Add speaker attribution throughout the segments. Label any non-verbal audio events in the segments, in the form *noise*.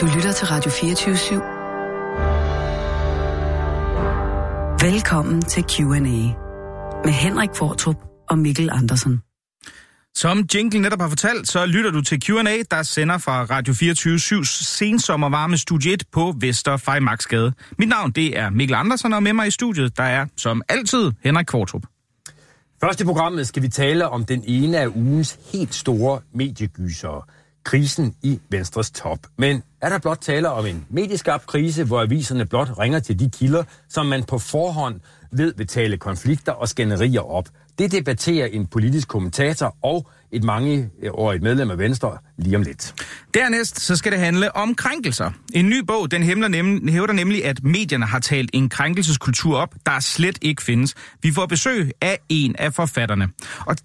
Speaker 1: Du lytter til Radio 24 /7. Velkommen til Q&A med Henrik Fortrup og Mikkel Andersen.
Speaker 2: Som Jingle netop har fortalt, så lytter du til Q&A, der sender fra Radio 24-7's sensommervarme studie 1 på Vester Fejmaksgade. Mit navn det er Mikkel Andersen, og med mig i studiet, der er som altid Henrik Kvartrup.
Speaker 3: Først i programmet skal vi tale om den ene af ugens helt store mediegysere, krisen i Venstres top. Men er der blot tale om en medieskabt krise, hvor aviserne blot ringer til de kilder, som man på forhånd ved vil tale konflikter og skænderier op? Det debatterer en politisk kommentator og et mangeårigt medlem af Venstre lige om lidt.
Speaker 2: Dernæst så skal det handle om krænkelser. En ny bog, den hævder nemlig, hævder nemlig, at medierne har talt en krænkelseskultur op, der slet ikke findes. Vi får besøg af en af forfatterne. Og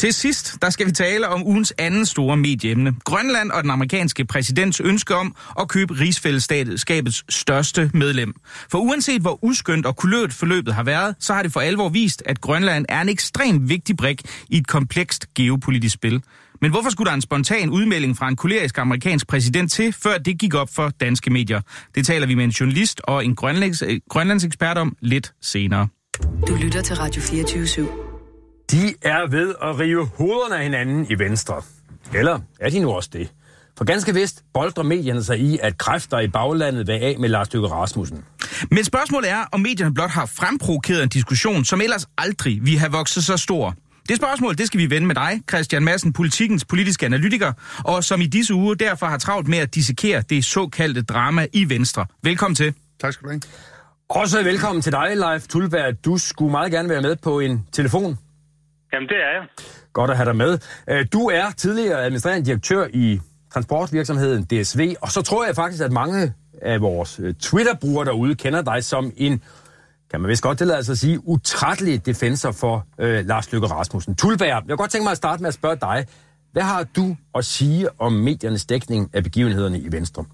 Speaker 2: til sidst, der skal vi tale om ugens anden store medieemne. Grønland og den amerikanske præsidents ønske om at købe rigsfællesskabets største medlem. For uanset hvor uskyndt og kulørt forløbet har været, så har det for alvor vist, at Grønland er en ekstremt vigtig brik i et komplekst geopolitisk spil. Men hvorfor skulle der en spontan udmelding fra en kolerisk amerikansk præsident til, før det gik op for danske medier? Det taler vi med en journalist og en grønlands, grønlandsekspert om lidt senere.
Speaker 1: Du lytter til Radio 24 /7.
Speaker 3: De er ved at rive hovederne af hinanden i Venstre. Eller er de nu også det? For ganske vist boldrer medierne sig i, at kræfter i baglandet vil af med Lars Løkke Rasmussen.
Speaker 2: Men spørgsmålet er, om medierne blot har fremprovokeret en diskussion, som ellers aldrig vi have vokset så stor. Det spørgsmål, det skal vi vende med dig, Christian Madsen, politikens politiske analytiker, og som i disse uger derfor har travlt med at dissekere det såkaldte drama i Venstre. Velkommen til.
Speaker 4: Tak skal du have.
Speaker 3: Også velkommen til dig, Leif Tulberg. Du skulle meget gerne være med på en telefon.
Speaker 5: Jamen, det er jeg.
Speaker 3: Godt at have dig med. Øh, du er tidligere administrerende direktør i transportvirksomheden DSV, og så tror jeg faktisk, at mange af vores øh, Twitter-brugere derude kender dig som en, kan man vist godt tillade sig at sige, utrættelig defensor for øh, Lars Løkke Rasmussen. Tulberg, jeg kunne godt tænke mig at starte med at spørge dig. Hvad har du at sige om mediernes dækning af begivenhederne i Venstre?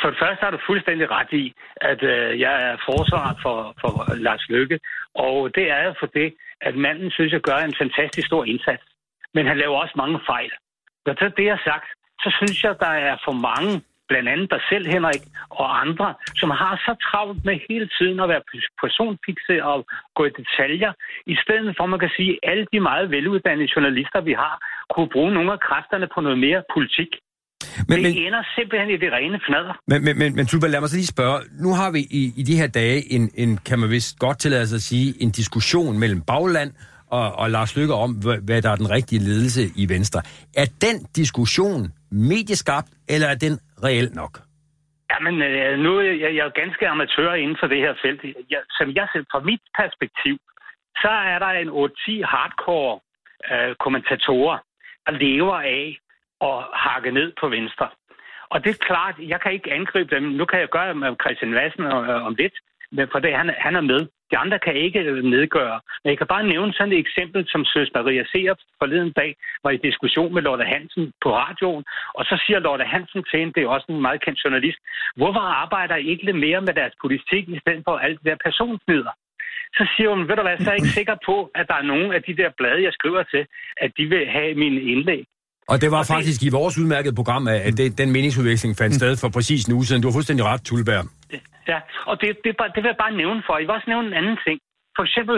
Speaker 5: For det første har du fuldstændig ret i, at øh, jeg er forsvar for, for Lars Løkke, og det er jeg for det, at manden synes jeg gør en fantastisk stor indsats. Men han laver også mange fejl. Når det er sagt, så synes jeg, der er for mange, blandt andet dig selv, Henrik, og andre, som har så travlt med hele tiden at være personfikset og gå i detaljer, i stedet for, man kan sige, at alle de meget veluddannede journalister, vi har, kunne bruge nogle af kræfterne på noget mere politik. Men, det men, ender simpelthen i det rene fnader.
Speaker 3: Men, men, men, men Tulba, lad mig så lige spørge. Nu har vi i, i de her dage en, en, kan man vist godt tillade sig at sige, en diskussion mellem bagland og, og Lars Lykke om, hvad, hvad der er den rigtige ledelse i Venstre. Er den diskussion medieskabt, eller er den reelt nok?
Speaker 5: Jamen, øh, nu er jeg, jeg er ganske amatør inden for det her felt. Jeg, som jeg ser fra mit perspektiv, så er der en 8-10 hardcore øh, kommentatorer, der lever af og hakke ned på venstre. Og det er klart, jeg kan ikke angribe dem. Nu kan jeg gøre med Christian Vassen om lidt, men for det, han, han er med. De andre kan ikke øh, nedgøre. Men jeg kan bare nævne sådan et eksempel, som Søs Maria Seer forleden dag var i diskussion med Lotte Hansen på radioen. Og så siger Lotte Hansen til hende, det er også en meget kendt journalist, hvorfor arbejder I ikke lidt mere med deres politik, i stedet for alt det der personsnyder? Så siger hun, ved du hvad, så er jeg ikke sikker på, at der er nogen af de der blade, jeg skriver til, at de vil have mine indlæg.
Speaker 3: Og det var og faktisk det... i vores udmærkede program, at det, den meningsudveksling fandt mm. sted for præcis en uge siden. Du har fuldstændig ret, Tulberg.
Speaker 5: Ja, og det, det, det vil jeg bare nævne for. Jeg vil også nævne en anden ting. For eksempel,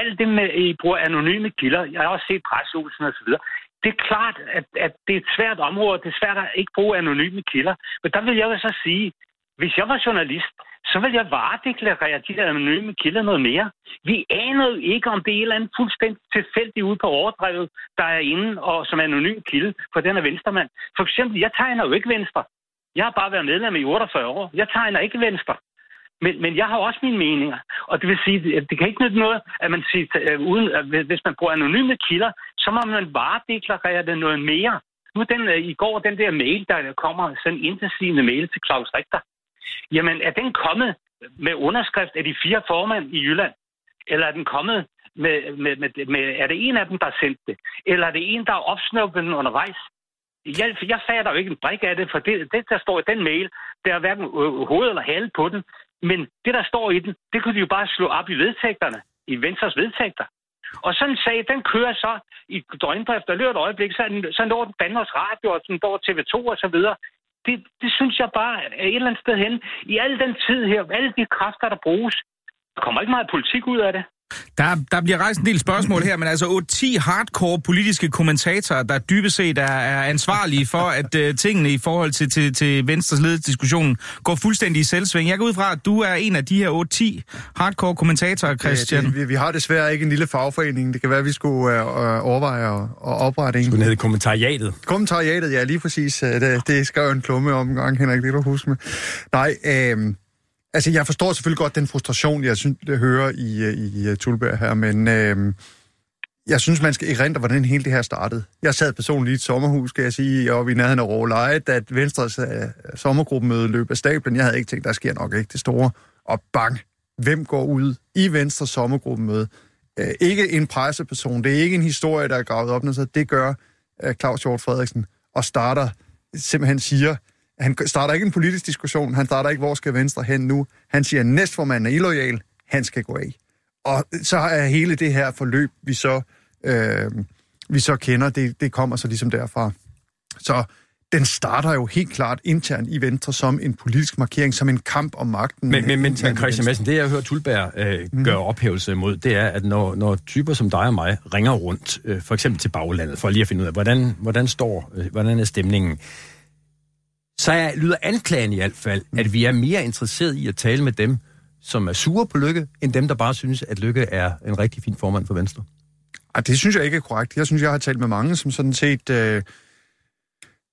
Speaker 5: alt det med, I bruger anonyme kilder. Jeg har også set pressehusen og så videre. Det er klart, at, at det er et svært område. Det er svært at ikke bruge anonyme kilder. Men der vil jeg jo så sige, hvis jeg var journalist, så ville jeg varedeklarere de der anonyme kilder noget mere. Vi aner jo ikke, om det er et eller andet fuldstændig tilfældigt ude på overdrevet, der er inde og som anonym kilde for den er venstremand. For eksempel, jeg tegner jo ikke venstre. Jeg har bare været medlem i 48 år. Jeg tegner ikke venstre. Men, men jeg har også mine meninger. Og det vil sige, at det kan ikke nytte noget, at man siger, at uden, at hvis man bruger anonyme kilder, så må man varedeklarere det noget mere. Nu den, øh, i går, den der mail, der kommer, sådan en intensiv mail til Claus Richter, Jamen, er den kommet med underskrift af de fire formand i Jylland? Eller er den kommet med, med, med, med er det en af dem, der har sendt det? Eller er det en, der har opsnuppet den undervejs? Jeg, jeg fatter jo ikke en brik af det, for det, det der står i den mail, der er hverken hoved eller hale på den. Men det, der står i den, det kunne de jo bare slå op i vedtægterne, i Venstres vedtægter. Og sådan en sag, den kører så i døgndrift, og løber et øjeblik, så, så når den Danmarks Radio, og den når TV2 og så videre det, det synes jeg bare er et eller andet sted hen. I al den tid her, alle de kræfter, der bruges, der kommer ikke meget politik ud af det.
Speaker 2: Der, der bliver rejst en del spørgsmål her, men altså 8-10 hardcore politiske kommentatorer, der dybest set er, er ansvarlige for, at uh, tingene i forhold til, til, til Venstres ledelsesdiskussion går fuldstændig i selvsving. Jeg går ud fra, at du er en af de her 8-10 hardcore kommentatorer, Christian.
Speaker 4: Ja, det, vi, vi har desværre ikke en lille fagforening. Det kan være, at vi skulle uh, overveje at, at oprette en.
Speaker 3: Skulle den hedde kommentariatet?
Speaker 4: Kommentariatet, ja, lige præcis. Det, det skrev en klumme omgang, Henrik, det du huske med. Nej, øh, Altså, jeg forstår selvfølgelig godt den frustration, jeg synes, det hører i, øh, i, i øh, Tulberg her, men øh, jeg synes, man skal erindre, hvordan hele det her startede. Jeg sad personligt i et sommerhus, skal jeg sige, og vi nærheden af Råleje, da Venstres uh, øh, sommergruppemøde løb af stablen. Jeg havde ikke tænkt, der sker nok ikke det store. Og bang, hvem går ud i Venstres sommergruppemøde? Uh, ikke en presseperson, det er ikke en historie, der er gravet op, så det gør uh, Claus Hjort Frederiksen, og starter, simpelthen siger, han starter ikke en politisk diskussion, han starter ikke, hvor skal Venstre hen nu. Han siger, at næstformanden er illoyal, han skal gå af. Og så er hele det her forløb, vi så, øh, vi så kender, det, det kommer så ligesom derfra. Så den starter jo helt klart internt i Venstre som en politisk markering, som en kamp om magten.
Speaker 3: Men, men, men, Christian Madsen, det jeg hører Tulberg øh, mm. gøre ophævelse mod, det er, at når, når typer som dig og mig ringer rundt, øh, for eksempel til baglandet, for lige at finde ud af, hvordan, hvordan står, øh, hvordan er stemningen, så er, lyder anklagen i hvert fald, at vi er mere interesseret i at tale med dem, som er sure på Lykke, end dem, der bare synes, at Lykke er en rigtig fin formand for Venstre.
Speaker 4: Ej, det synes jeg ikke er korrekt. Jeg synes, jeg har talt med mange, som sådan set øh,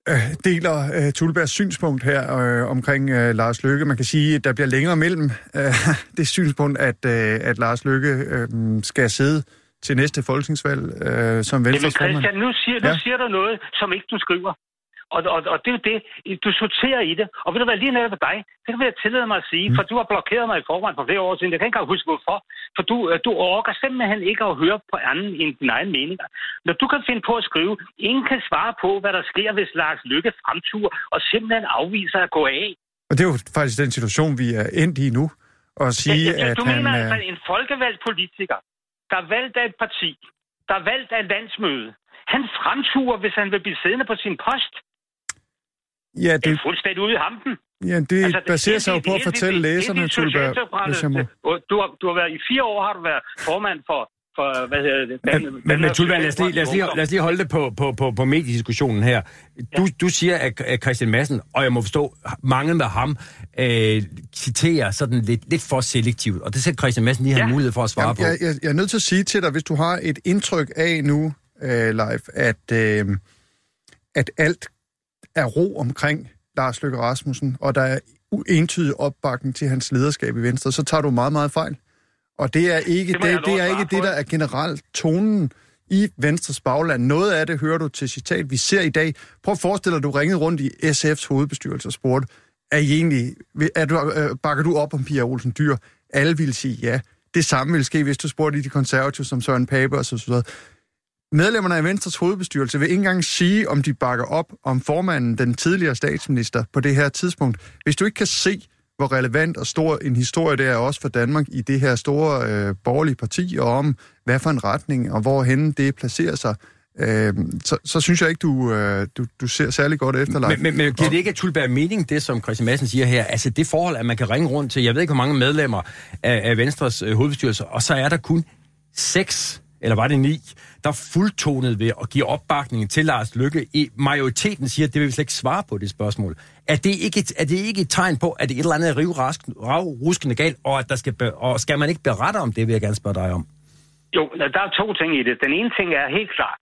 Speaker 4: øh, deler øh, Tulbergs synspunkt her øh, omkring øh, Lars Lykke. Man kan sige, at der bliver længere mellem øh, *laughs* det synspunkt, at, øh, at Lars Lykke øh, skal sidde til næste folketingsvalg øh, som Venstres
Speaker 5: formand. Christian, nu siger, nu ja. siger du noget, som ikke du skriver. Og, og, og det er jo det, du sorterer i det. Og vil du være lige netop for dig, det kan jeg tillade mig at sige, mm. for du har blokeret mig i forvejen for flere år siden. Jeg kan ikke engang huske, hvorfor. For du, øh, du orker simpelthen ikke at høre på anden end din egen mening. Når du kan finde på at skrive, ingen kan svare på, hvad der sker, hvis Lars Lykke fremtur og simpelthen afviser at gå af.
Speaker 4: Og det er jo faktisk den situation, vi er endt i nu. Og sige, ja, ja,
Speaker 5: at du
Speaker 4: han,
Speaker 5: mener altså en folkevalgt politiker, der er valgt af et parti, der er valgt af et landsmøde, han fremturer, hvis han vil blive siddende på sin post. Ja, det... det er fuldstændig ude i hampen.
Speaker 4: Ja, det altså, baserer sig jo på at fortælle læserne, Tulberg, hvis jeg må.
Speaker 5: Du har, du har været, I fire år har du været formand for for, hvad hedder det?
Speaker 3: Dan, men, men, men Tulvan, lad os, lige, lad, os lige, lad os lige holde det på, på, på, på mediediskussionen her. Du, ja. du siger, at Christian Madsen, og jeg må forstå, mange med ham, øh, citerer sådan lidt, lidt for selektivt, og det skal Christian Madsen lige have ja. mulighed for at svare Jamen,
Speaker 4: på. Jeg, jeg, jeg er nødt til at sige til dig, hvis du har et indtryk af nu, øh, live, at, øh, at alt er ro omkring Lars Løkke Rasmussen, og der er entydig opbakning til hans lederskab i Venstre, så tager du meget, meget fejl. Og det er ikke det, det, det, er ikke det der er generelt tonen i Venstres bagland. Noget af det hører du til citat, vi ser i dag. Prøv at forestille dig, at du ringede rundt i SF's hovedbestyrelse og spurgte, er I egentlig, er du, øh, bakker du op om Pia Olsen Dyr? Alle vil sige ja. Det samme vil ske, hvis du spurgte i de konservative som Søren Pape og så videre. Medlemmerne af Venstres hovedbestyrelse vil ikke engang sige, om de bakker op om formanden, den tidligere statsminister, på det her tidspunkt. Hvis du ikke kan se, hvor relevant og stor en historie det er også for Danmark i det her store øh, borgerlige parti, og om hvad for en retning og hvorhen det placerer sig, øh, så, så synes jeg ikke, du, øh, du, du ser særlig godt efter,
Speaker 3: Men, men, men giver det ikke Tulberg mening, det som Christian Madsen siger her? Altså det forhold, at man kan ringe rundt til, jeg ved ikke, hvor mange medlemmer af, af Venstres øh, hovedbestyrelse, og så er der kun seks eller var det ni, der fuldtonede ved at give opbakning til Lars Lykke. I majoriteten siger, at det vil vi slet ikke svare på det spørgsmål. Er det ikke et, er det ikke et tegn på, at det er et eller andet rivruskende galt, og, at der skal, og skal man ikke berette om det, vil jeg gerne spørge dig om?
Speaker 5: Jo, der er to ting i det. Den ene ting er helt klart,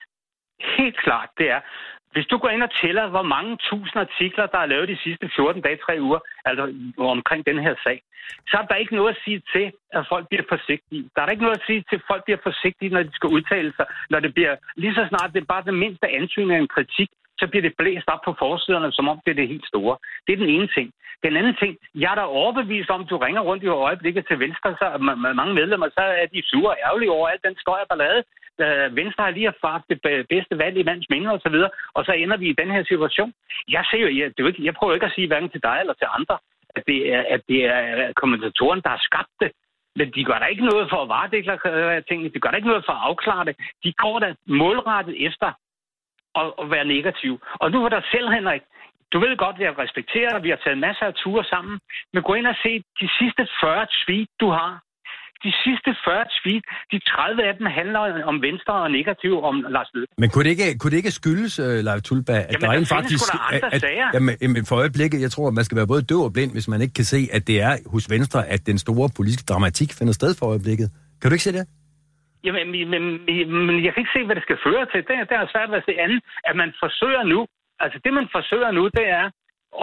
Speaker 5: helt klart, det er, hvis du går ind og tæller, hvor mange tusind artikler, der er lavet de sidste 14 dage, 3 uger, altså omkring den her sag, så er der ikke noget at sige til, at folk bliver forsigtige. Der er der ikke noget at sige til, at folk bliver forsigtige, når de skal udtale sig. Når det bliver lige så snart, det er bare det mindste ansøgning af en kritik, så bliver det blæst op på forsiderne, som om det er det helt store. Det er den ene ting. Den anden ting, jeg er da overbevist om, du ringer rundt i øjeblikket til Venstre, så mange medlemmer, så er de sure og ærgerlige over alt den støj og ballade. Venstre har lige erfaret det bedste valg i mands minde og så videre, og så ender vi i den her situation. Jeg ser jo, jeg, det er ikke, jeg prøver ikke at sige hverken til dig eller til andre, at det er, at det er kommentatoren, der har skabt det. Men de gør da ikke noget for at varedeklarere tingene. De gør da ikke noget for at afklare det. De går da målrettet efter at, at være negativ. Og nu var der selv, Henrik, du ved godt, at jeg respekterer dig, vi har taget masser af ture sammen, men gå ind og se de sidste 40 tweet, du har. De sidste 40 tweet, de 30 af dem handler om venstre og negativ om Lars Løkke.
Speaker 3: Men kunne det ikke, kunne det ikke skyldes, uh, Leif Tulba, at
Speaker 5: Jamen,
Speaker 3: der
Speaker 5: der
Speaker 3: rent faktisk...
Speaker 5: da andre
Speaker 3: at,
Speaker 5: sager.
Speaker 3: jamen, jamen, for øjeblikket, jeg tror, at man skal være både døv og blind, hvis man ikke kan se, at det er hos Venstre, at den store politiske dramatik finder sted for øjeblikket. Kan du ikke se det?
Speaker 5: Jamen, men, men, men jeg kan ikke se, hvad det skal føre til. Det, det er svært ved at se andet, at man forsøger nu, altså det man forsøger nu, det er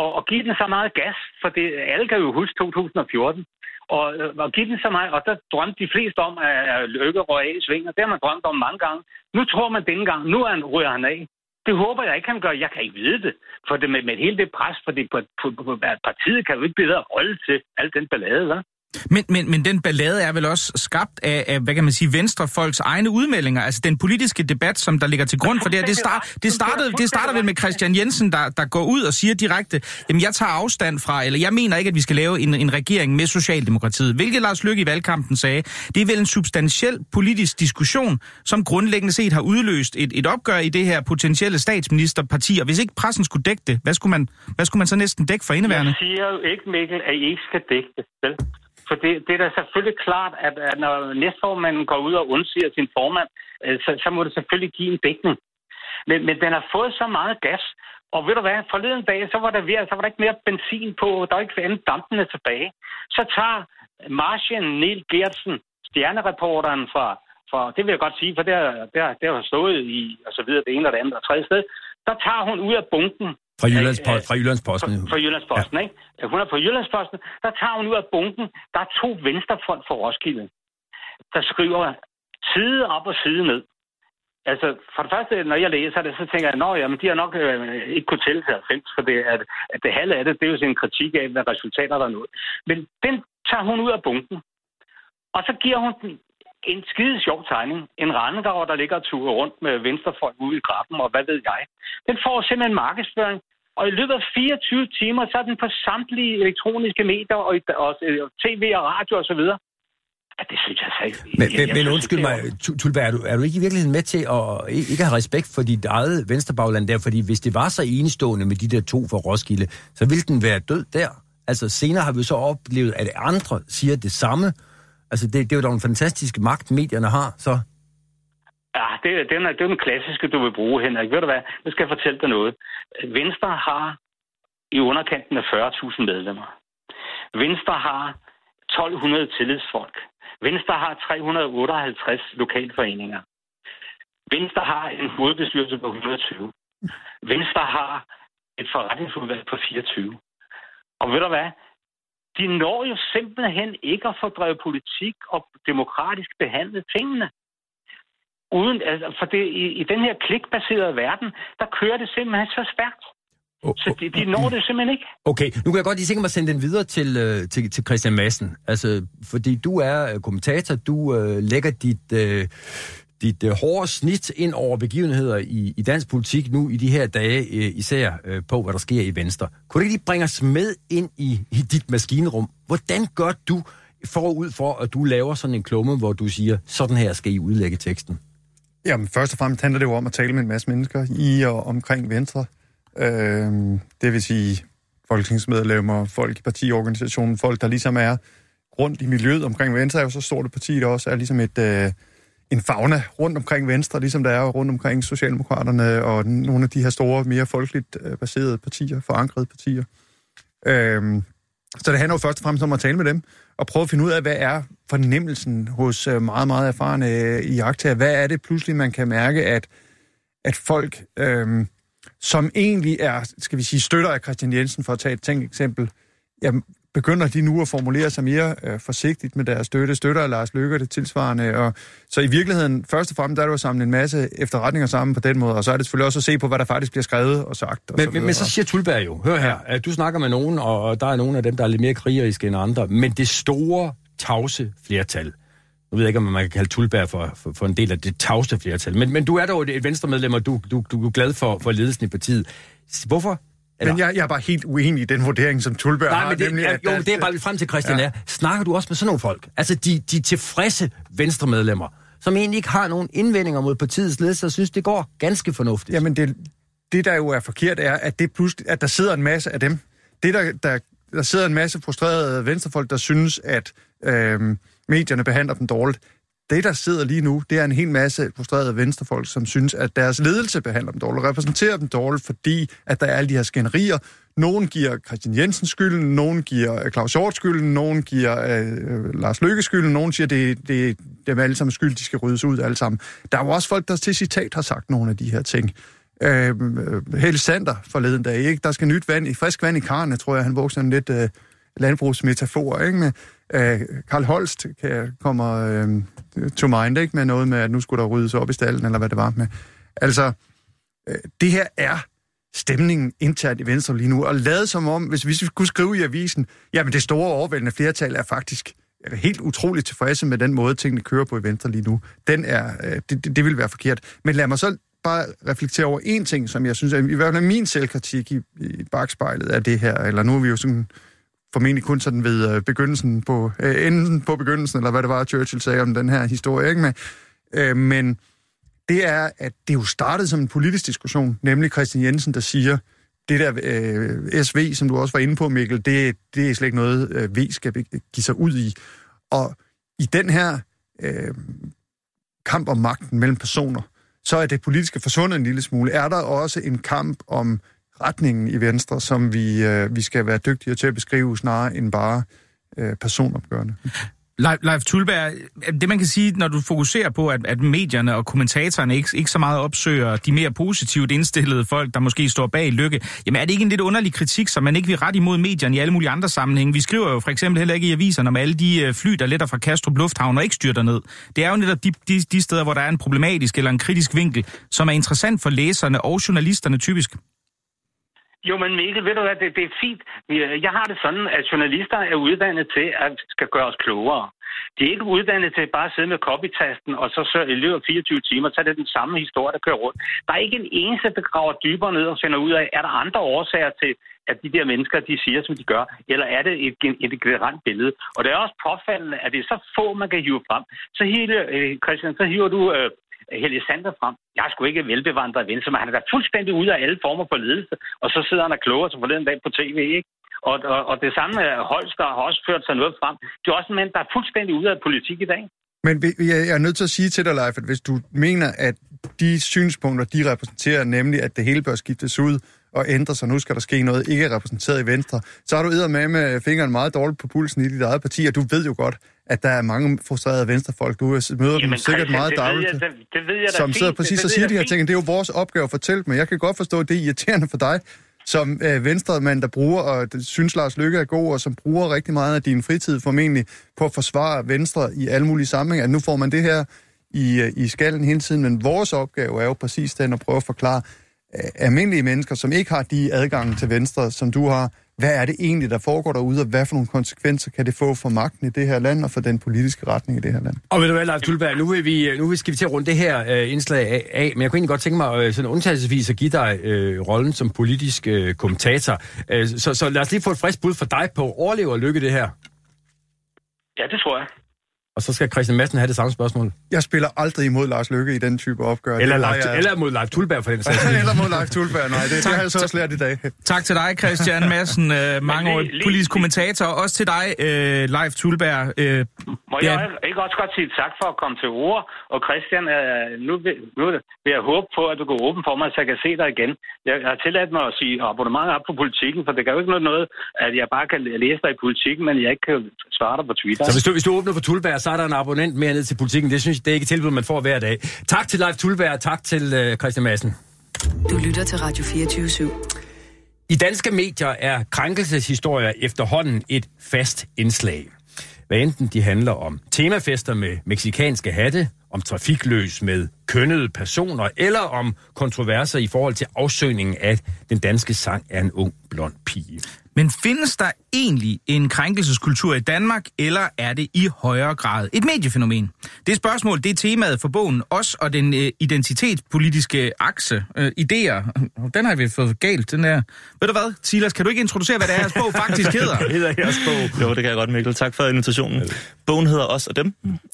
Speaker 5: at, at give den så meget gas, for det, alle kan jo huske 2014, og, og give den så mig, og der drømte de fleste om, at, at Lykke røg af i sving, og det har man drømt om mange gange. Nu tror man denne gang, nu er han, ryger han af. Det håber jeg ikke, han gør. Jeg kan ikke vide det. For det med, med hele det pres, fordi på, på, på, på, partiet kan jo ikke blive ved at holde til al den ballade, hva'?
Speaker 2: Men, men, men den ballade er vel også skabt af, af, hvad kan man sige, venstrefolks egne udmeldinger. Altså den politiske debat, som der ligger til grund for det her, det, start, det, startede, det starter vel med Christian Jensen, der, der går ud og siger direkte, jamen jeg tager afstand fra, eller jeg mener ikke, at vi skal lave en, en regering med Socialdemokratiet. Hvilket Lars Løkke i valgkampen sagde, det er vel en substantiel politisk diskussion, som grundlæggende set har udløst et, et opgør i det her potentielle statsministerparti. Og hvis ikke pressen skulle dække det, hvad skulle man, hvad skulle man så næsten dække for indeværende?
Speaker 5: Jeg siger jo ikke, Mikkel, at I ikke skal dække det, vel? For det, det er da selvfølgelig klart, at, at når næstformanden går ud og undsiger sin formand, øh, så, så må det selvfølgelig give en dækning. Men, men den har fået så meget gas, og ved du hvad, forleden dag, så var der, ved, så var der ikke mere benzin på, der var ikke andet dampene tilbage. Så tager Martian Neil Gertsen, stjernereporteren fra, fra, det vil jeg godt sige, for det har, det har, det har stået i, og så videre, det ene og det andet og tredje sted, der tager hun ud af bunken
Speaker 3: fra, Jyllands,
Speaker 5: øh,
Speaker 3: fra Jyllandsposten.
Speaker 5: fra, fra Jyllandsposten, ja. ikke? Hun er på Jyllandsposten. Der tager hun ud af bunken. Der er to venstrefolk fra Roskilde, der skriver side op og side ned. Altså, for det første, når jeg læser det, så tænker jeg, at jamen, de har nok øh, ikke kunnet tælle til 90, for det, at, at det halve af det, det er jo sådan en kritik af, hvad resultater der er nået. Men den tager hun ud af bunken. Og så giver hun en skide sjov tegning. En randegaard, der ligger og turer rundt med venstrefolk ude i grappen, og hvad ved jeg. Den får simpelthen markedsføring. Og i løbet af 24 timer, så er den på samtlige elektroniske medier, og, og, og tv og radio og så videre. Ja, det synes jeg så ikke.
Speaker 3: Men,
Speaker 5: jeg,
Speaker 3: men,
Speaker 5: jeg
Speaker 3: men
Speaker 5: synes
Speaker 3: undskyld mig,
Speaker 5: det er-
Speaker 3: du, er du ikke i virkeligheden med til at i- ikke have respekt for dit eget venstrebagland der? Fordi hvis det var så enestående med de der to fra Roskilde, så ville den være død der. Altså senere har vi så oplevet, at andre siger det samme. Altså det, det er jo da en fantastisk magt, medierne har, så...
Speaker 5: Ja, det, det, er, det er den klassiske, du vil bruge, Henrik. Ved du hvad? Nu skal jeg fortælle dig noget. Venstre har i underkanten af 40.000 medlemmer. Venstre har 1200 tillidsfolk. Venstre har 358 lokalforeninger. Venstre har en hovedbestyrelse på 120. Venstre har et forretningsudvalg på 24. Og ved du hvad? De når jo simpelthen ikke at fordrive politik og demokratisk behandle tingene. Uden, altså, for det, i, i den her klikbaserede verden, der kører det simpelthen så stærkt. Så de, de når det simpelthen ikke.
Speaker 3: Okay, nu kan jeg godt lige tænke mig at sende den videre til, øh, til, til Christian Madsen. Altså, fordi du er øh, kommentator, du øh, lægger dit, øh, dit øh, hårde snit ind over begivenheder i, i dansk politik nu i de her dage, øh, især øh, på, hvad der sker i Venstre. Kunne du ikke lige bringe os med ind i, i dit maskinrum? Hvordan gør du forud for, at du laver sådan en klumme, hvor du siger, sådan her skal I udlægge teksten?
Speaker 4: Jamen, først og fremmest handler det jo om at tale med en masse mennesker i og omkring Venstre. Øh, det vil sige folketingsmedlemmer, folk i partiorganisationen, folk, der ligesom er rundt i miljøet omkring Venstre, er jo så stort et parti, der også er ligesom et, øh, en fauna rundt omkring Venstre, ligesom der er rundt omkring Socialdemokraterne og nogle af de her store, mere folkeligt øh, baserede partier, forankrede partier. Øh, så det handler jo først og fremmest om at tale med dem, og prøve at finde ud af, hvad er fornemmelsen hos øh, meget, meget erfarne øh, i jagttager. Hvad er det pludselig, man kan mærke, at, at folk, øhm, som egentlig er, skal vi sige, støtter af Christian Jensen, for at tage et tænkt eksempel, jamen, begynder de nu at formulere sig mere øh, forsigtigt med deres støtte, støtter Lars Løkke det tilsvarende. Og, så i virkeligheden, først og fremmest, der er det jo at samle en masse efterretninger sammen på den måde, og så er det selvfølgelig også at se på, hvad der faktisk bliver skrevet og sagt. Og
Speaker 3: Men,
Speaker 4: så
Speaker 3: men, men så siger Tulberg jo, hør her, at du snakker med nogen, og der er nogle af dem, der er lidt mere krigeriske end andre, men det store, tavse flertal, nu ved jeg ikke, om man kan kalde Tulberg for, for, for en del af det tavse flertal, men, men du er dog et venstremedlem, og du, du, du er glad for, for ledelsen i partiet. Hvorfor? Eller-
Speaker 4: Men jeg, jeg er bare helt uenig i den vurdering, som Tulberg
Speaker 3: Nej,
Speaker 4: har.
Speaker 3: men det,
Speaker 4: nemlig, at
Speaker 3: jo, men det er bare lidt frem til, Christian,
Speaker 4: ja.
Speaker 3: er. Snakker du også med sådan nogle folk? Altså, de, de tilfredse venstremedlemmer, som egentlig ikke har nogen indvendinger mod partiets ledelse, og synes, det går ganske fornuftigt.
Speaker 4: Jamen, det, det, der jo er forkert, er, at, det pludselig, at der sidder en masse af dem. Det, der, der, der sidder en masse frustrerede venstrefolk, der synes, at øh, medierne behandler dem dårligt. Det, der sidder lige nu, det er en hel masse frustrerede venstrefolk, som synes, at deres ledelse behandler dem dårligt, repræsenterer dem dårligt, fordi at der er alle de her skænderier. Nogen giver Christian Jensen skylden, nogen giver øh, Claus Hjort skylden, nogen giver øh, øh, Lars Løkke skylden, nogen siger, det, det, det er alle sammen skyld, de skal ryddes ud alle sammen. Der er jo også folk, der til citat har sagt nogle af de her ting. Øhm, øh, Helle Sander forleden dag, ikke? Der skal nyt vand i, frisk vand i karne, tror jeg, han vokser en lidt øh, landbrugsmetaforer, ikke? Med, øh, Karl Holst kan, kommer øh, to mind, ikke? Med noget med, at nu skulle der ryddes op i stallen, eller hvad det var med. Altså, øh, det her er stemningen internt i Venstre lige nu, og lade som om, hvis vi skulle skrive i avisen, jamen det store overvældende flertal er faktisk er helt utroligt tilfredse med den måde, tingene kører på i Venstre lige nu. Den er, øh, det, det, det vil være forkert. Men lad mig så bare reflektere over en ting, som jeg synes er i hvert fald min selvkritik i, i bagspejlet af det her, eller nu er vi jo sådan formentlig kun sådan ved øh, begyndelsen på, øh, enden på begyndelsen, eller hvad det var, Churchill sagde om den her historie, ikke med? Øh, men det er, at det jo startede som en politisk diskussion, nemlig Christian Jensen, der siger, det der øh, SV, som du også var inde på, Mikkel, det, det er slet ikke noget, øh, V skal give sig ud i. Og i den her øh, kamp om magten mellem personer, så er det politiske forsvundet en lille smule. Er der også en kamp om retningen i Venstre, som vi, øh, vi skal være dygtigere til at beskrive, snarere end bare øh, personopgørende?
Speaker 2: Leif Tulberg, øh, det man kan sige, når du fokuserer på, at, at medierne og kommentatorerne ikke, ikke så meget opsøger de mere positivt indstillede folk, der måske står bag lykke, jamen er det ikke en lidt underlig kritik, som man ikke vil ret imod medierne i alle mulige andre sammenhænge? Vi skriver jo for eksempel heller ikke i aviserne om alle de øh, fly, der letter fra Kastrup Lufthavn og ikke styrter ned. Det er jo netop de, de, de steder, hvor der er en problematisk eller en kritisk vinkel, som er interessant for læserne og journalisterne typisk.
Speaker 5: Jo, men Mikkel, ved du hvad, det, det er fint. Jeg har det sådan, at journalister er uddannet til at skal gøre os klogere. De er ikke uddannet til bare at sidde med copytasten og så, i løbet af 24 timer, så er det den samme historie, der kører rundt. Der er ikke en eneste, der graver dybere ned og finder ud af, er der andre årsager til, at de der mennesker, de siger, som de gør, eller er det et, et generelt billede? Og det er også påfaldende, at det er så få, man kan hive frem. Så hele, øh, Christian, så hiver du øh, Helge Sander frem. Jeg er sgu ikke velbevandret ven, så men han er da fuldstændig ude af alle former for ledelse. Og så sidder han og kloger sig forleden dag på tv, ikke? Og, og, og det samme er Holster har også ført sig noget frem. Det er også en mand, der er fuldstændig ude af politik i dag.
Speaker 4: Men jeg er nødt til at sige til dig, Leif, at hvis du mener, at de synspunkter, de repræsenterer, nemlig at det hele bør skiftes ud og ændre sig, nu skal der ske noget, ikke er repræsenteret i Venstre, så har du med med fingeren meget dårligt på pulsen i dit eget parti, og du ved jo godt, at der er mange frustrerede venstrefolk. Du møder Jamen, dem sikkert meget dagligt, det, det ved jeg som sidder præcis og siger de her ting. Det er jo vores opgave at fortælle dem, jeg kan godt forstå, at det er irriterende for dig, som øh, venstremand, der bruger, og synes Lars Lykke er god, og som bruger rigtig meget af din fritid formentlig på at forsvare Venstre i alle mulige sammenhænge, at nu får man det her i, øh, i skallen hele tiden, men vores opgave er jo præcis den at prøve at forklare øh, almindelige mennesker, som ikke har de adgange til Venstre, som du har, hvad er det egentlig, der foregår derude, og hvad for nogle konsekvenser kan det få for magten i det her land og for den politiske retning i det her land?
Speaker 3: Og ved du hvad, Lars Tulberg, nu, vil vi, nu skal vi til at runde det her uh, indslag af, af, men jeg kunne egentlig godt tænke mig uh, sådan undtagelsesvis at give dig uh, rollen som politisk uh, kommentator. Uh, så, så lad os lige få et frisk bud for dig på, overlever lykke det her?
Speaker 5: Ja, det tror jeg.
Speaker 3: Og så skal Christian Madsen have det samme spørgsmål.
Speaker 4: Jeg spiller aldrig imod Lars Lykke i den type opgør.
Speaker 3: Eller, Leif, jeg... eller mod Leif Tulberg for den sags *laughs*
Speaker 4: Eller mod Leif Tulberg, nej. Det, tak, det har jeg så også lært i dag. *laughs*
Speaker 2: Tak til dig, Christian Madsen, øh, mange år politisk kommentator. Også til dig, øh, Leif Tulberg. Øh,
Speaker 5: Må ja. jeg ikke også godt sige tak for at komme til ord? Og Christian, øh, nu, vil, nu vil jeg håbe på, at du går åben for mig, så jeg kan se dig igen. Jeg har tilladt mig at sige abonnement op på politikken, for det kan jo ikke noget, at jeg bare kan læse dig i politikken, men jeg ikke kan svare dig på Twitter.
Speaker 3: Så hvis du, hvis du åbner for Tulberg, så er der en abonnent mere ned til politikken. Det synes jeg, det er ikke et tilbud, man får hver dag. Tak til Leif Tulberg, tak til uh, Christian Madsen.
Speaker 1: Du lytter til Radio 24 /7.
Speaker 3: I danske medier er krænkelseshistorier efterhånden et fast indslag. Hvad enten de handler om temafester med meksikanske hatte, om trafikløs med kønnede personer, eller om kontroverser i forhold til afsøgningen af den danske sang af en ung blond pige.
Speaker 2: Men findes der egentlig en krænkelseskultur i Danmark, eller er det i højere grad et mediefænomen? Det spørgsmål, det er temaet for bogen, os og den øh, identitetspolitiske akse, øh, idéer. Den har vi fået galt, den der. Ved du hvad, Silas, kan du ikke introducere, hvad jeres bog faktisk hedder? *laughs*
Speaker 3: Hvad hedder jeres bog?
Speaker 6: Jo, det kan jeg godt, Mikkel. Tak for invitationen. Bogen hedder Os og Dem,